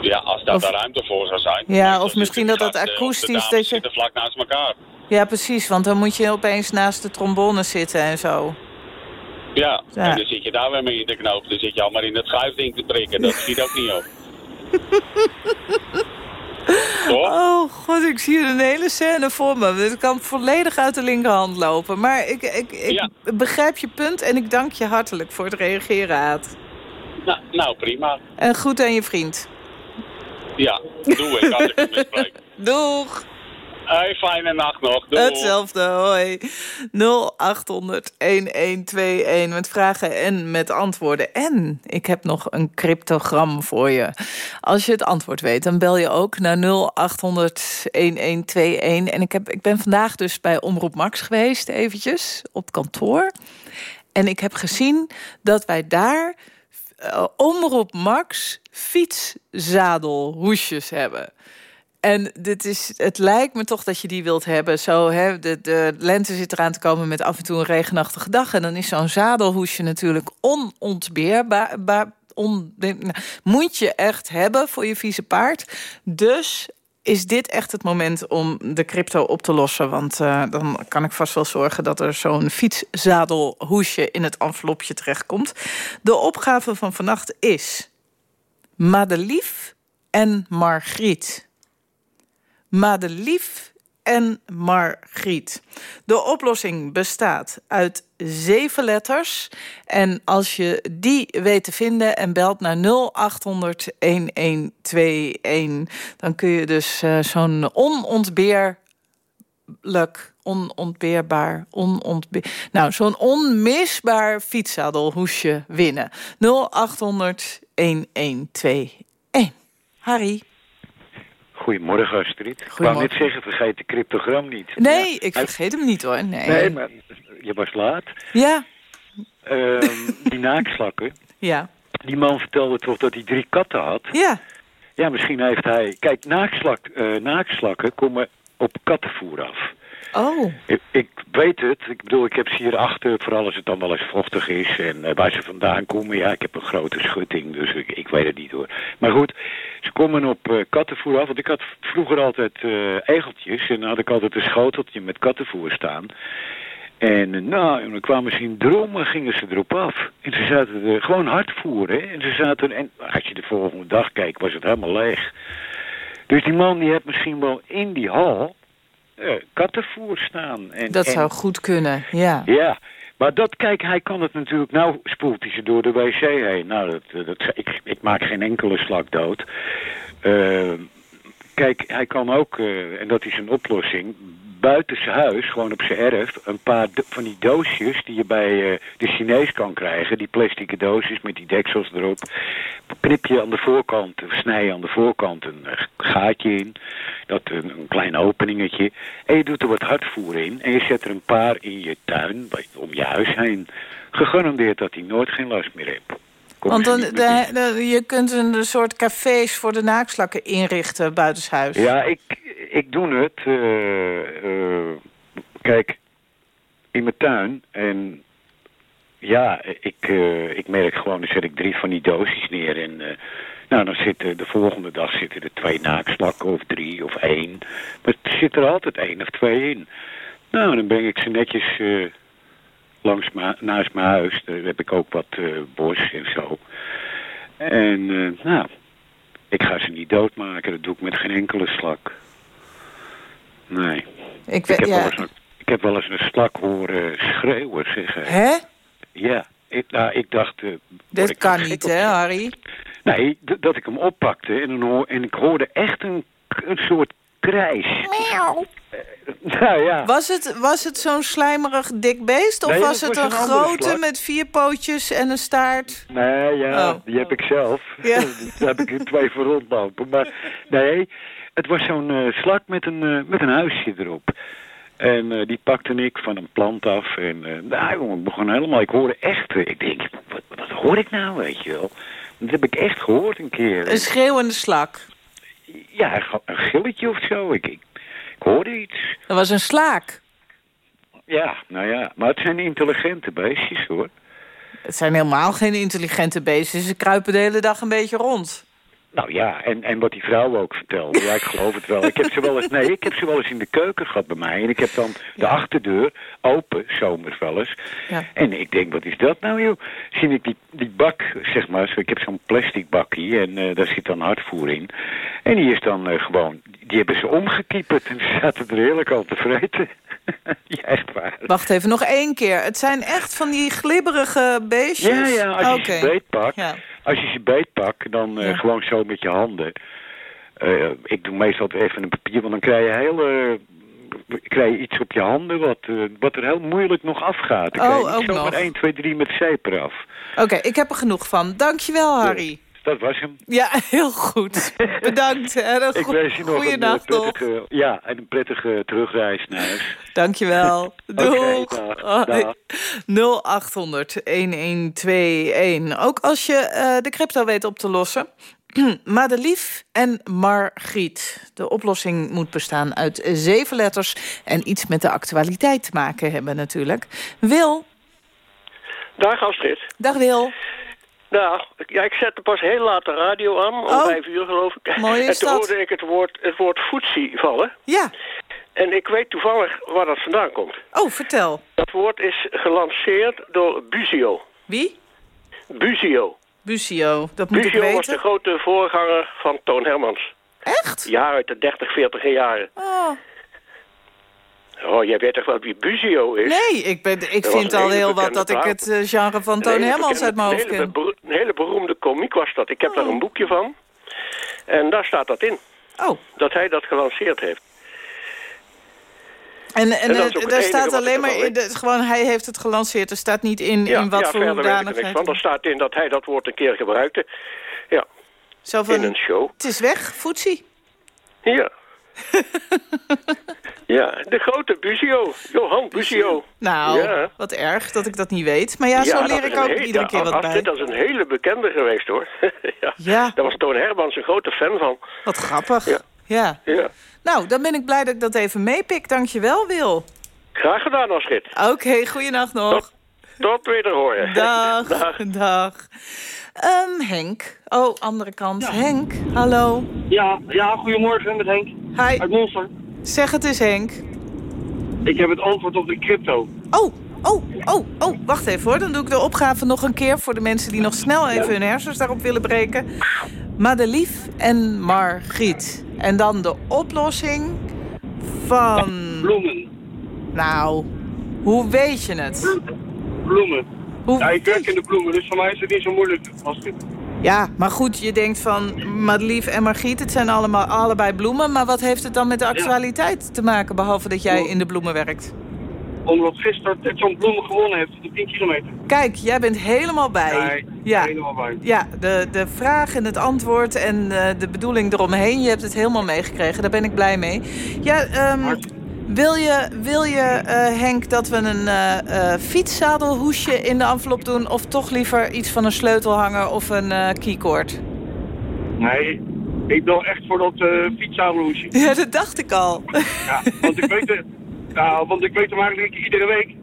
Ja, als daar ruimte voor zou zijn. Ja, of misschien dat dat eh, akoestisch dat je- vlak naast elkaar. Ja, precies, want dan moet je opeens naast de trombone zitten en zo. Ja, Ja. en dan zit je daar weer mee in de knoop. Dan zit je al maar in het schuifding te prikken. Dat schiet ook niet op. Oh god, ik zie een hele scène voor me. Dit kan volledig uit de linkerhand lopen. Maar ik, ik, ik begrijp je punt en ik dank je hartelijk voor het reageren, Aad. Nou, nou, prima. En goed aan je vriend. Ja, doe ik als ik hem bespreek. Doeg! Hey, fijne nacht nog. Hetzelfde, hoi. 0800-1121 met vragen en met antwoorden. En ik heb nog een cryptogram voor je. Als je het antwoord weet, dan bel je ook naar 0800-1121. En ik, heb, ik ben vandaag dus bij Omroep Max geweest, eventjes, op kantoor. En ik heb gezien dat wij daar uh, Omroep Max fietszadelhoesjes hebben. En dit is, het lijkt me toch dat je die wilt hebben. Zo, hè, de, de lente zit eraan te komen met af en toe een regenachtige dag. En dan is zo'n zadelhoesje natuurlijk onontbeerbaar. On, moet je echt hebben voor je vieze paard. Dus is dit echt het moment om de crypto op te lossen? Want uh, dan kan ik vast wel zorgen dat er zo'n fietszadelhoesje in het envelopje terechtkomt. De opgave van vannacht is Madelief en Margriet. Madelief en Margriet. De oplossing bestaat uit zeven letters. En als je die weet te vinden en belt naar 0800-1121... dan kun je dus uh, zo'n onontbeerlijk... onontbeerbaar, onontbeer... nou, zo'n onmisbaar fietszadelhoesje winnen. 0800-1121. Harry. Goedemorgen, Astrid. Ik wou net zeggen, vergeet de cryptogram niet. Nee, ja. ik vergeet hem niet hoor. Nee, nee maar je was laat. Ja. Uh, die naakslakken. Ja. Die man vertelde toch dat hij drie katten had? Ja. Ja, misschien heeft hij... Kijk, naakslak, uh, naakslakken komen op kattenvoer af. Oh. Ik, ik, weet het. Ik bedoel, ik heb ze hier achter, vooral als het dan wel eens vochtig is. En uh, waar ze vandaan komen, ja, ik heb een grote schutting, dus ik, ik weet het niet hoor. Maar goed, ze komen op uh, kattenvoer af. Want ik had vroeger altijd uh, egeltjes en dan had ik altijd een schoteltje met kattenvoer staan. En nou, en dan kwamen ze in dromen, gingen ze erop af. En ze zaten er gewoon hard voeren. En ze zaten, en als je de volgende dag kijkt, was het helemaal leeg. Dus die man die heeft misschien wel in die hal kattenvoer staan. En, dat en, zou goed kunnen, ja. Ja, maar dat, kijk, hij kan het natuurlijk... Nou spoelt hij ze door de wc heen. Nou, dat, dat, ik, ik maak geen enkele slak dood. Uh, kijk, hij kan ook, uh, en dat is een oplossing... buiten zijn huis, gewoon op zijn erf... een paar van die doosjes die je bij uh, de Chinees kan krijgen... die plastic doosjes met die deksels erop... knip je aan de voorkant, of snij je aan de voorkant een gaatje in... dat een, een klein openingetje... en je doet er wat hardvoer in... en je zet er een paar in je tuin, om je huis heen... gegarandeerd dat hij nooit geen last meer heeft. Want dan, de, de, je kunt een soort cafés voor de naakslakken inrichten buitenshuis. Ja, ik, ik doe het. Uh, uh, kijk, in mijn tuin. En ja, ik, uh, ik merk gewoon, dan zet ik drie van die doosjes neer. En nou, dan zitten de volgende dag zitten er twee naakslakken of drie of één. Maar er zit er altijd één of twee in. Nou, dan breng ik ze netjes langs naast mijn huis. Daar heb ik ook wat uh, bos en zo. En uh, nou, ik ga ze niet doodmaken. Dat doe ik met geen enkele slak. Nee. Ik, weet, ik, heb, ja. wel eens een, ik heb wel eens een slak horen schreeuwen, zeggen. Hè? Ja. Ik, nou, ik dacht... Uh, Dit kan niet, hè, Harry? Nee, dat ik hem oppakte en, en ik hoorde echt een, een soort krijs. Miauw. Nou ja. Was het, was het zo'n slijmerig dik beest? Of nee, was het was een, een grote slak. met vier pootjes en een staart? Nee, ja, Oh. die heb ik zelf. Ja. Daar heb ik er twee voor rondlopen. Maar nee, het was zo'n uh, slak met een, uh, met een huisje erop. En uh, die pakte ik van een plant af. En nou, jongen, ik begon helemaal... Ik hoorde echt... ik denk, wat, wat hoor ik nou, weet je wel? Dat heb ik echt gehoord een keer. Een schreeuwende slak. Ja, een gilletje of zo. Ik, ik, ik hoorde iets. Dat was een slaak. Ja, nou ja. Maar het zijn intelligente beestjes, hoor. Het zijn helemaal geen intelligente beesten. Ze kruipen de hele dag een beetje rond. Nou ja, en, en wat die vrouw ook vertelde. Ja, ik geloof het wel. Ik heb ze wel eens, nee, ik heb ze wel eens in de keuken gehad bij mij. En ik heb dan de achterdeur open, zomers wel eens. Ja. En ik denk, wat is dat nou, joh? Zie ik die, die bak, zeg maar. Zo, ik heb zo'n plastic bakje en uh, daar zit dan hardvoer in. En die is dan uh, gewoon, die hebben ze omgekieperd. En ze zaten er heerlijk al te vreten. ja, echt waar. Wacht even, nog één keer. Het zijn echt van die glibberige beestjes? Ja, ja, als je okay. ze beetpakt, Ja. Als je ze beetpakt, dan Ja. gewoon zo met je handen. Uh, ik doe meestal even een papier, want dan krijg je hele krijg je iets op je handen wat, eh, wat er heel moeilijk nog afgaat. Dan Oh, krijg je ook niet zomaar nog. 1, 2, 3 met zeep eraf. Oké, ik heb er genoeg van. Dankjewel, Harry. Dat was hem. Ja, heel goed. Bedankt. En een Ik wens je nog een eh, prettige, ja, en een prettige terugreis naar huis. Dankjewel. Doeg. dag. Hoi. Dag. 0800-1121. Ook als je eh, de crypto weet op te lossen. Madelief en Margriet. De oplossing moet bestaan uit zeven letters... en iets met de actualiteit te maken hebben natuurlijk. Wil, Dag Astrid. dag Wil. Nou, ja, ik zette pas heel laat de radio aan, om Oh. vijf uur geloof ik. Mooi is en toen dat. hoorde ik het woord, het woord footsie vallen. Ja. En ik weet toevallig waar dat vandaan komt. Oh, vertel. Dat woord is gelanceerd door Buzio. Wie? Buzio. Busio, dat moet Buzio ik was de weten. grote voorganger van Toon Hermans. Echt? Ja, uit de 30, 40 jaren. Oh. Oh, jij weet toch wel wie Buzio is? Nee, ik, ben, ik vind al heel wat dat ik het eh, genre van Toon Hermans uit mijn hoofd een hele, ken. Oh. een hele beroemde komiek was dat. Ik heb daar een boekje van. En daar staat dat in. Oh. Dat hij dat gelanceerd heeft. En, en, En eh, daar staat alleen maar in, de- gewoon hij heeft het gelanceerd. Er staat niet in, Ja, in wat ja, voor hoedanigheid. van. Er staat in dat hij dat woord een keer gebruikte. Ja, Zo van, in een show. het is weg, voetsie. Ja. ja, de grote Buzio. Johan Buzio. Nou, Ja. wat erg dat ik dat niet weet. Maar ja, zo leer ik ook hele- iedere keer wat bij. Dat is een hele bekende geweest, hoor. ja. Ja. Daar was Toon Hermans een grote fan van. Wat grappig. Ja. Ja. Ja. Nou, dan ben ik blij dat ik dat even meepik. Dankjewel, Wil. Graag gedaan, Astrid. Oké, goeienacht nog. Tot weer horen. Dag, dag. Ehm, Henk. Oh, andere kant. Henk, hallo. Ja, ja, goedemorgen met Henk. Hi. Uit Monster. Zeg het eens, Henk. Ik heb het antwoord op de crypto. Oh, oh, oh, oh, wacht even hoor. Dan doe ik de opgave nog een keer voor de mensen die nog snel even hun hersens daarop willen breken. Madelief en Margriet. En dan de oplossing van... Bloemen. Nou, hoe weet je het? Bloemen. Hoe ja, ik werk in de bloemen, dus voor mij is het niet zo moeilijk als dit. Ja, maar goed, je denkt van Madelief en Margriet, het zijn allemaal allebei bloemen. Maar wat heeft het dan met de actualiteit te maken, behalve dat jij in de bloemen werkt? Omdat gisteren John Bloemen gewonnen heeft de 10 kilometer. Kijk, jij bent helemaal bij. Nee, ja. helemaal bij. Ja, de, de vraag en het antwoord en eh, de bedoeling eromheen, je hebt het helemaal meegekregen. Daar ben ik blij mee. Ja, ehm, wil je, wil je eh, Henk, dat we een eh fietszadelhoesje in de envelop doen... of toch liever iets van een sleutelhanger of een keycord? Nee, ik wil echt voor dat uh, fietszadelhoesje. Ja, dat dacht ik al. Ja, want ik weet, het, ja, want ik weet hem eigenlijk iedere week.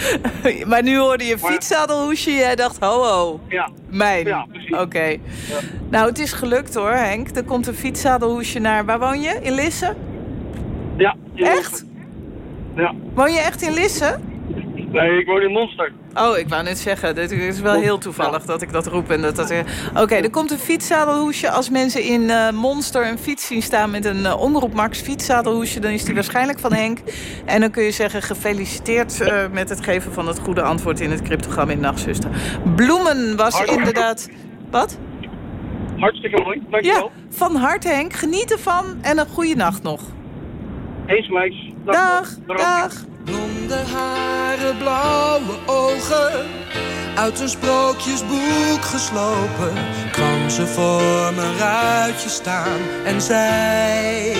maar nu hoorde je fietszadelhoesje, jij dacht, ho ho. Ja. Mijn. Ja, precies. Oké. Nou, het is gelukt hoor, Henk. Er komt een fietszadelhoesje naar... Waar woon je? In Lisse? Ja. Echt? Ja. Woon je echt in Lisse? Nee, ik woon in Monster. Oh, ik wou net zeggen, dit is wel heel toevallig dat ik dat roep. en dat dat. Oké, er komt een fietszadelhoesje. Als mensen in uh, Monster een fiets zien staan met een uh, Omroep Max fietszadelhoesje... dan is die waarschijnlijk van Henk. En dan kun je zeggen gefeliciteerd uh, met het geven van het goede antwoord... in het cryptogram in Nachtzuster. Bloemen was Hartstikke inderdaad... Wat? Hartstikke mooi, dankjewel. Ja, van harte Henk. Geniet ervan en een goede nacht nog. Eens meis. Dag, dag. dag. Blonde haren, blauwe ogen, uit een sprookjesboek geslopen, kwam ze voor mijn ruitje staan en zei: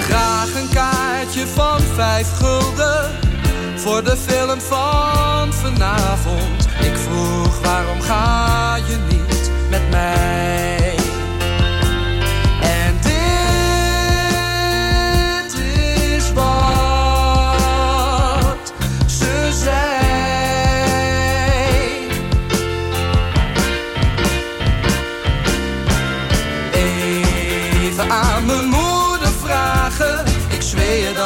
Graag een kaartje van vijf gulden voor de film van vanavond. Ik vroeg waarom ga je niet met mij?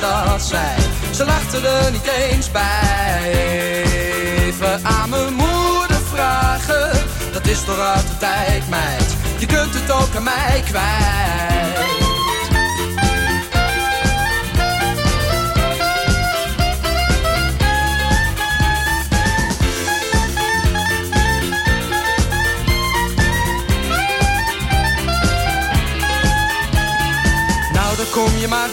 Dat zei. Ze lachten er niet eens bij. Even aan mijn moeder vragen, dat is toch de tijd, meid. Je kunt het ook aan mij kwijt. kom je maar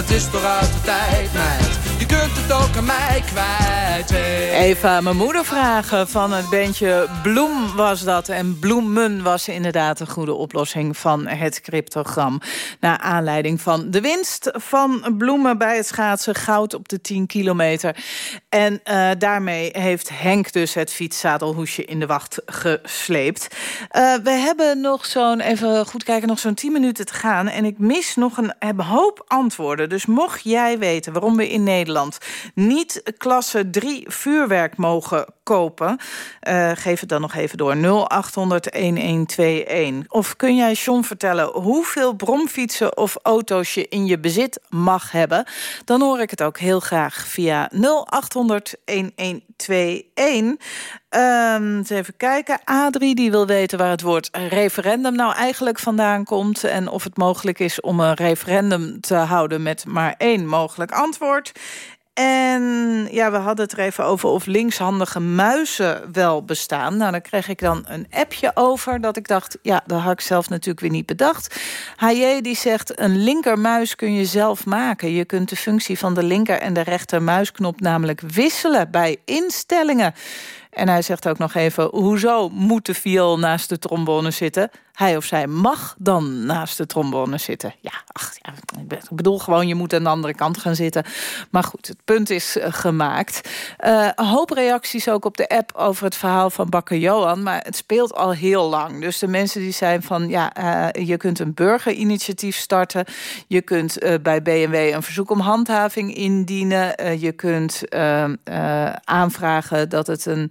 dat is toch uit de tijd, meid. Kunt het ook aan mij kwijt. Even mijn moeder vragen van het bandje Bloem was dat. En Bloemen was inderdaad een goede oplossing van het cryptogram. Naar aanleiding van de winst van Bloemen bij het schaatsen. Goud op de 10 kilometer. En uh, daarmee heeft Henk dus het fietszadelhoesje in de wacht gesleept. Uh, we hebben nog zo'n, even goed kijken, nog zo'n 10 minuten te gaan. En ik mis nog een hoop antwoorden. Dus mocht jij weten waarom we in Nederland niet klasse 3 vuurwerk mogen kopen, uh, geef het dan nog even door 0800-1121. Of kun jij John vertellen hoeveel bromfietsen of auto's je in je bezit mag hebben? Dan hoor ik het ook heel graag via 0800-1121. Um, eens even kijken. Adrie die wil weten waar het woord referendum nou eigenlijk vandaan komt... en of het mogelijk is om een referendum te houden met maar één mogelijk antwoord. En ja, we hadden het er even over of linkshandige muizen wel bestaan. Nou, dan kreeg ik dan een appje over dat ik dacht... ja, dat had ik zelf natuurlijk weer niet bedacht. HJ die zegt, een linkermuis kun je zelf maken. Je kunt de functie van de linker en de rechter muisknop namelijk wisselen bij instellingen. En hij zegt ook nog even, hoezo moet de viool naast de trombone zitten? Hij of zij mag dan naast de trombone zitten. Ja, ach, ja, ik bedoel gewoon, je moet aan de andere kant gaan zitten. Maar goed, het punt is uh, gemaakt. Uh, een hoop reacties ook op de app over het verhaal van Bakker Johan. Maar het speelt al heel lang. Dus de mensen die zijn van, ja, uh, je kunt een burgerinitiatief starten. Je kunt bij BMW een verzoek om handhaving indienen. je kunt aanvragen dat het een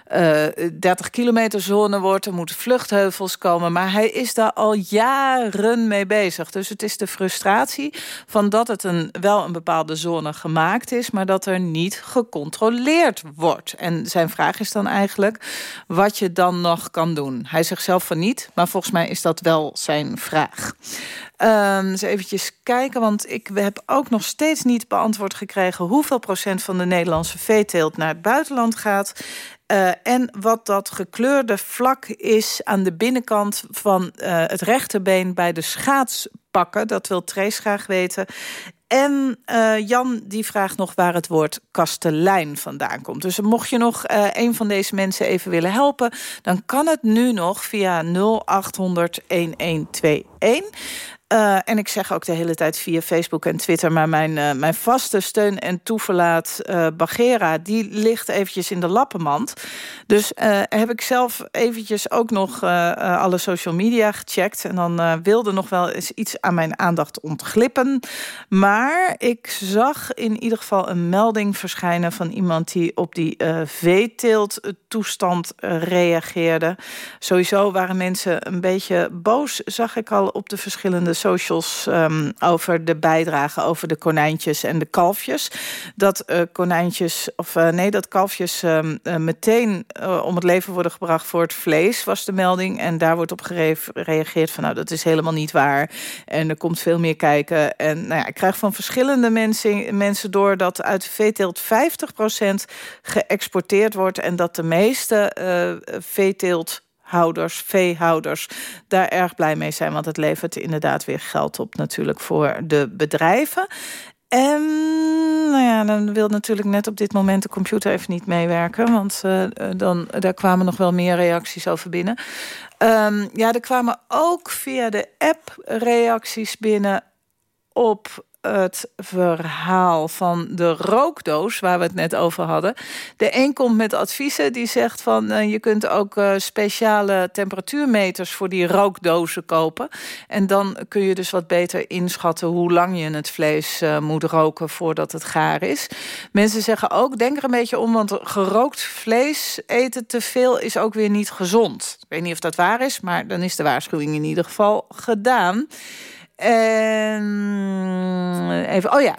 30 kilometer zone wordt. Er moeten vluchtheuvels komen. Maar hij is daar al jaren mee bezig. Dus het is de frustratie van dat het een, wel een bepaalde zone gemaakt is... maar dat er niet gecontroleerd wordt. En zijn vraag is dan eigenlijk wat je dan nog kan doen. Hij zegt zelf van niet, maar volgens mij is dat wel zijn vraag. Um, eens eventjes kijken, want ik heb ook nog steeds niet beantwoord gekregen... hoeveel procent van de Nederlandse veeteelt naar het buitenland gaat. Uh, en wat dat gekleurde vlak is aan de binnenkant van uh, het rechterbeen bij de schaatspakken. Dat wil Trace graag weten. En uh, Jan die vraagt nog waar het woord kastelein vandaan komt. Dus mocht je nog uh, een van deze mensen even willen helpen... dan kan het nu nog via 0800 1121. Uh, en ik zeg ook de hele tijd via Facebook en Twitter... maar mijn, uh, mijn vaste steun en toeverlaat uh, Bagera... die ligt eventjes in de lappenmand. Dus heb ik zelf eventjes ook nog alle social media gecheckt... en dan wilde nog wel eens iets aan mijn aandacht ontglippen. Maar ik zag in ieder geval een melding verschijnen... van iemand die op die veeteelt toestand eh, reageerde. Sowieso waren mensen een beetje boos, zag ik al op de verschillende socials... Um, over de bijdrage over de konijntjes en de kalfjes. Dat uh, konijntjes, of uh, nee, dat kalfjes uh, meteen om het leven worden gebracht voor het vlees, was de melding. En daar wordt op gereageerd van, nou, dat is helemaal niet waar. En er komt veel meer kijken. En nou ja, ik krijg van verschillende mensen, mensen door dat uit de veeteelt 50% geëxporteerd wordt... en dat de meeste uh, veeteelthouders, veehouders... daar erg blij mee zijn, want het levert inderdaad weer geld op... natuurlijk voor de bedrijven. En nou ja, dan wil natuurlijk net op dit moment de computer even niet meewerken. Want uh, dan, daar kwamen nog wel meer reacties over binnen. Um, ja, er kwamen ook via de app reacties binnen op het verhaal van de rookdoos... waar we het net over hadden. De een komt met adviezen. Die zegt van uh, je kunt ook uh, speciale temperatuurmeters... voor die rookdozen kopen. En dan kun je dus wat beter inschatten... hoe lang je het vlees uh, moet roken voordat het gaar is. Mensen zeggen ook, denk er een beetje om... want gerookt vlees eten te veel is ook weer niet gezond. Ik weet niet of dat waar is, maar dan is de waarschuwing in ieder geval gedaan... En even, oh ja,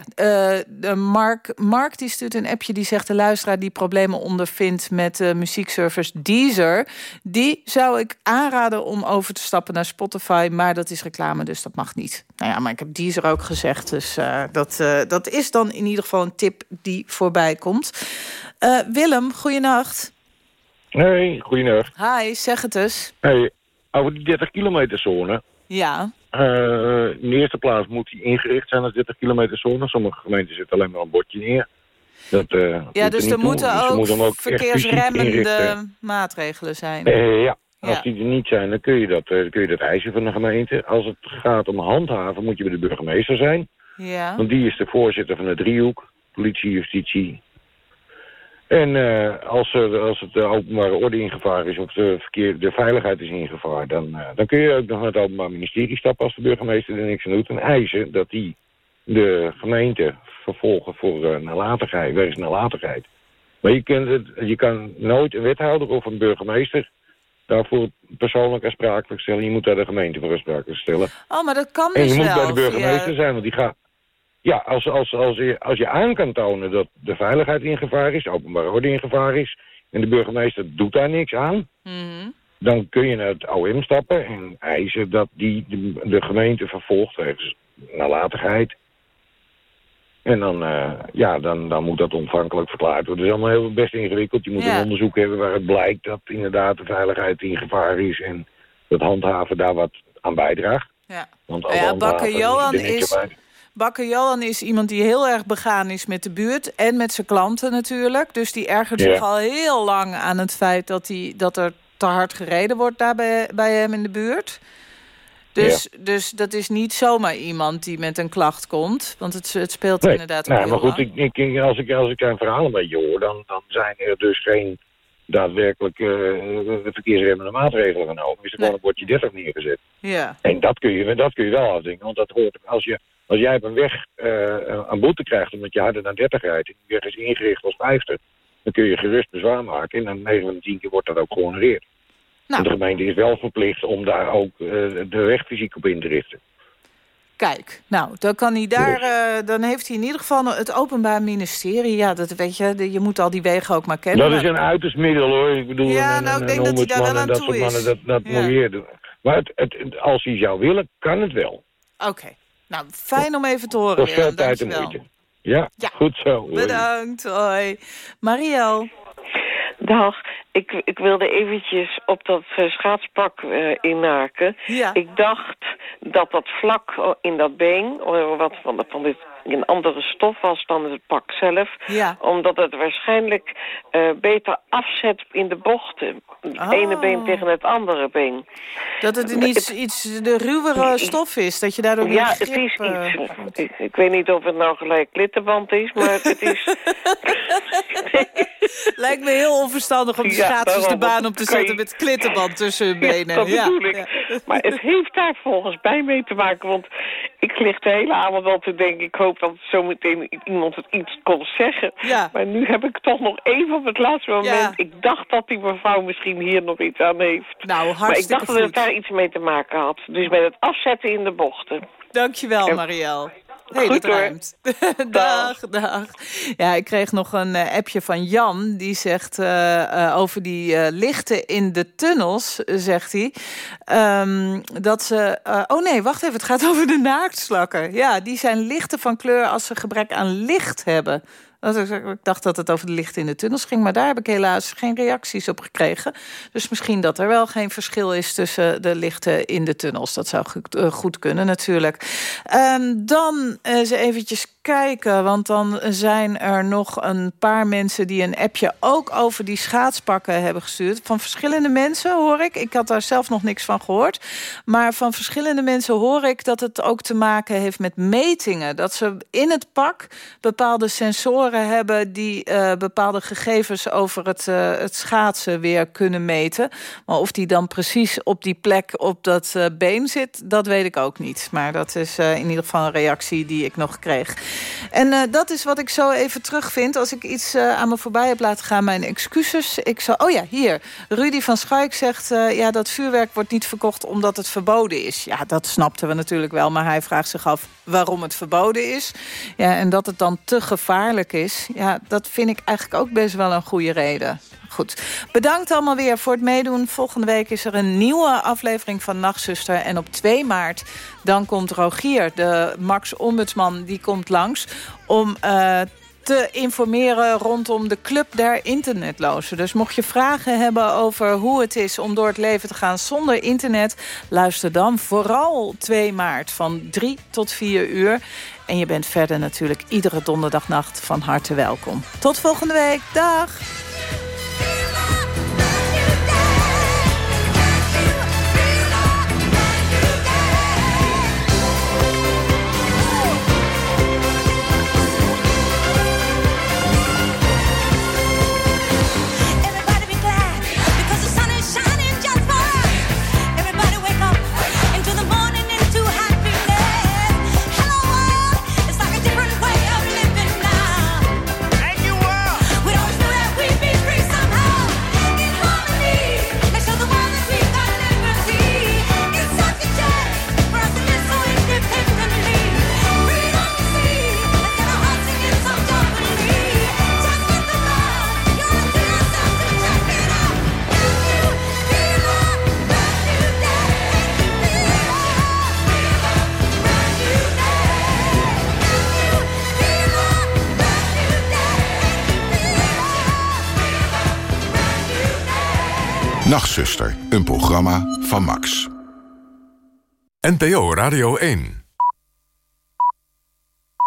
uh, Mark, Mark die stuurt een appje die zegt... de luisteraar die problemen ondervindt met de muziekservice Deezer... die zou ik aanraden om over te stappen naar Spotify... maar dat is reclame, dus dat mag niet. Nou ja, maar ik heb Deezer ook gezegd, dus uh, dat, dat is dan in ieder geval een tip die voorbij komt. Willem, goeienacht. Hey, goeienacht. Hi, zeg het eens. Hey, over die 30 kilometer zone... Ja. Uh, in de eerste plaats moet die ingericht zijn als 30 kilometer zone. Sommige gemeenten zetten alleen maar een bordje neer. Dat, uh, ja, dus er moeten dus ook, moet ook verkeersremmende maatregelen zijn. Uh, ja, als die er niet zijn, dan kun je, dat, kun je dat eisen van de gemeente. Als het gaat om handhaven, moet je bij de burgemeester zijn. Ja. Want die is de voorzitter van de driehoek. Politie, justitie en uh, als, er, als het de openbare orde in gevaar is of de, verkeer, de veiligheid is in gevaar... Dan, uh, dan kun je ook nog naar het openbaar ministerie stappen als de burgemeester er niks aan doet... en eisen dat die de gemeente vervolgen voor uh, nalatigheid, wegens nalatigheid. Maar je, kunt het, je kan nooit een wethouder of een burgemeester daarvoor persoonlijk aansprakelijk stellen. Je moet daar de gemeente voor aansprakelijk stellen. Oh, maar dat kan dus wel. En je moet bij de burgemeester zijn, want die gaat... Ja, als, als, als, je, als je aan kan tonen dat de veiligheid in gevaar is, de openbare orde in gevaar is, en de burgemeester doet daar niks aan, mm -hmm. dan kun je naar het OM stappen en eisen dat die de, de gemeente vervolgt wegens nalatigheid. En dan, uh, ja, dan, dan moet dat ontvankelijk verklaard worden. Dat is allemaal heel best ingewikkeld. Je moet Ja. een onderzoek hebben waar het blijkt dat inderdaad de veiligheid in gevaar is en dat handhaven daar wat aan bijdraagt. Ja. Want Nou ja, Bakker Johan is- bij- Bakker Johan is iemand die heel erg begaan is met de buurt... en met zijn klanten natuurlijk. Dus die ergert Ja. zich al heel lang aan het feit... dat, hij, dat er te hard gereden wordt daar bij, bij hem in de buurt. Dus, dus dat is niet zomaar iemand die met een klacht komt. Want het, het speelt Nee, inderdaad ook nou, maar goed, ik, ik, als, ik, als ik zijn verhaal een beetje hoor, dan, dan zijn er dus geen daadwerkelijk eh, verkeersremmende maatregelen genomen. Is er gewoon een bordje 30 neergezet. Ja. En dat kun je, dat kun je wel afdingen, want dat hoort, als je, als jij op een weg eh, een boete krijgt omdat je harder dan 30 rijdt, en die weg is ingericht als 50, dan kun je gerust bezwaar maken en dan 9 van de 10 keer wordt dat ook gehonoreerd. Nou. En de gemeente is wel verplicht om daar ook eh, de weg fysiek op in te richten. Kijk, nou, dan, kan hij daar, eh, dan heeft hij in ieder geval het Openbaar Ministerie. Ja, dat weet je, de- je moet al die wegen ook maar kennen. Dat is een uiterst middel hoor. Ik bedoel, Ja, een, nou, ik een, denk een dat hij daar wel aan dat toe soort mannen, is. dat, dat Ja. moet je doen. Maar het, het, als hij zou willen, kan het wel. Oké, nou, fijn om even te horen. Kost veel tijd en dankjewel. moeite. Ja, goed zo. Hoi. Bedankt, hoi. Mariel. Dag, ik, ik wilde eventjes op dat eh, schaatspak eh, inhaken. Ja. Ik dacht dat dat vlak oh, in dat been, wat van, van dit, een andere stof was dan het pak zelf. Ja. Omdat het waarschijnlijk eh, beter afzet in de bochten. Het Oh. ene been tegen het andere been. Dat het een iets, iets de ruwere stof is, dat je daardoor Ja, het is eh, iets. Ik, ik weet niet of het nou gelijk klittenband is, maar het is... Lijkt me heel onverstandig om de schaatsers de baan op te zetten... met klittenband tussen hun benen. dat bedoel ik. Maar het heeft daar volgens mij mee te maken. Want ik lig de hele avond al te denken... ik hoop dat zometeen iemand het iets kon zeggen. Ja. Maar nu heb ik toch nog even op het laatste moment... Ja. ik dacht dat die mevrouw misschien hier nog iets aan heeft. Nou, maar ik dacht dat het daar iets mee te maken had. Dus met het afzetten in de bochten. Dankjewel, En- Marielle. Hey, Goed dat hoor. ruimt. dag, dag. Ja, ik kreeg nog een eh, appje van Jan. Die zegt eh, eh, over die lichten in de tunnels, zegt hij. ehm, dat ze... oh nee, wacht even. Het gaat over de naaktslakken. Ja, die zijn lichten van kleur als ze gebrek aan licht hebben. Ik dacht dat het over de lichten in de tunnels ging... maar daar heb ik helaas geen reacties op gekregen. Dus misschien dat er wel geen verschil is... tussen de lichten in de tunnels. Dat zou goed, eh, kunnen natuurlijk. Ehm, dan eens eventjes kijken... want dan zijn er nog een paar mensen... die een appje ook over die schaatspakken hebben gestuurd. Van verschillende mensen hoor ik. Ik had daar zelf nog niks van gehoord. Maar van verschillende mensen hoor ik... dat het ook te maken heeft met metingen. Dat ze in het pak bepaalde sensoren hebben... die eh, bepaalde gegevens over het, eh, het schaatsen weer kunnen meten. Maar of die dan precies op die plek op dat eh, been zit... dat weet ik ook niet. Maar dat is in ieder geval een reactie die ik nog kreeg. En eh, dat is wat ik zo even terugvind. Als ik iets eh, aan me voorbij heb laten gaan, mijn excuses. Ik zou, oh ja, hier. Rudy van Schaik zegt... eh, ja, dat vuurwerk wordt niet verkocht omdat het verboden is. Ja, dat snapten we natuurlijk wel. Maar hij vraagt zich af waarom het verboden is. Ja, en dat het dan te gevaarlijk is. Ja, dat vind ik eigenlijk ook best wel een goede reden. Goed. Bedankt allemaal weer voor het meedoen. Volgende week is er een nieuwe aflevering van Nachtzuster. En op 2 maart dan komt Rogier, de Max-ombudsman, die komt langs... om eh, te informeren rondom de Club der Internetlozen. Dus mocht je vragen hebben over hoe het is om door het leven te gaan zonder internet... luister dan vooral 2 maart van 3 tot 4 uur. En je bent verder natuurlijk iedere donderdagnacht van harte welkom. Tot volgende week. Dag! Nachtzuster, een programma van Max. NPO Radio 1.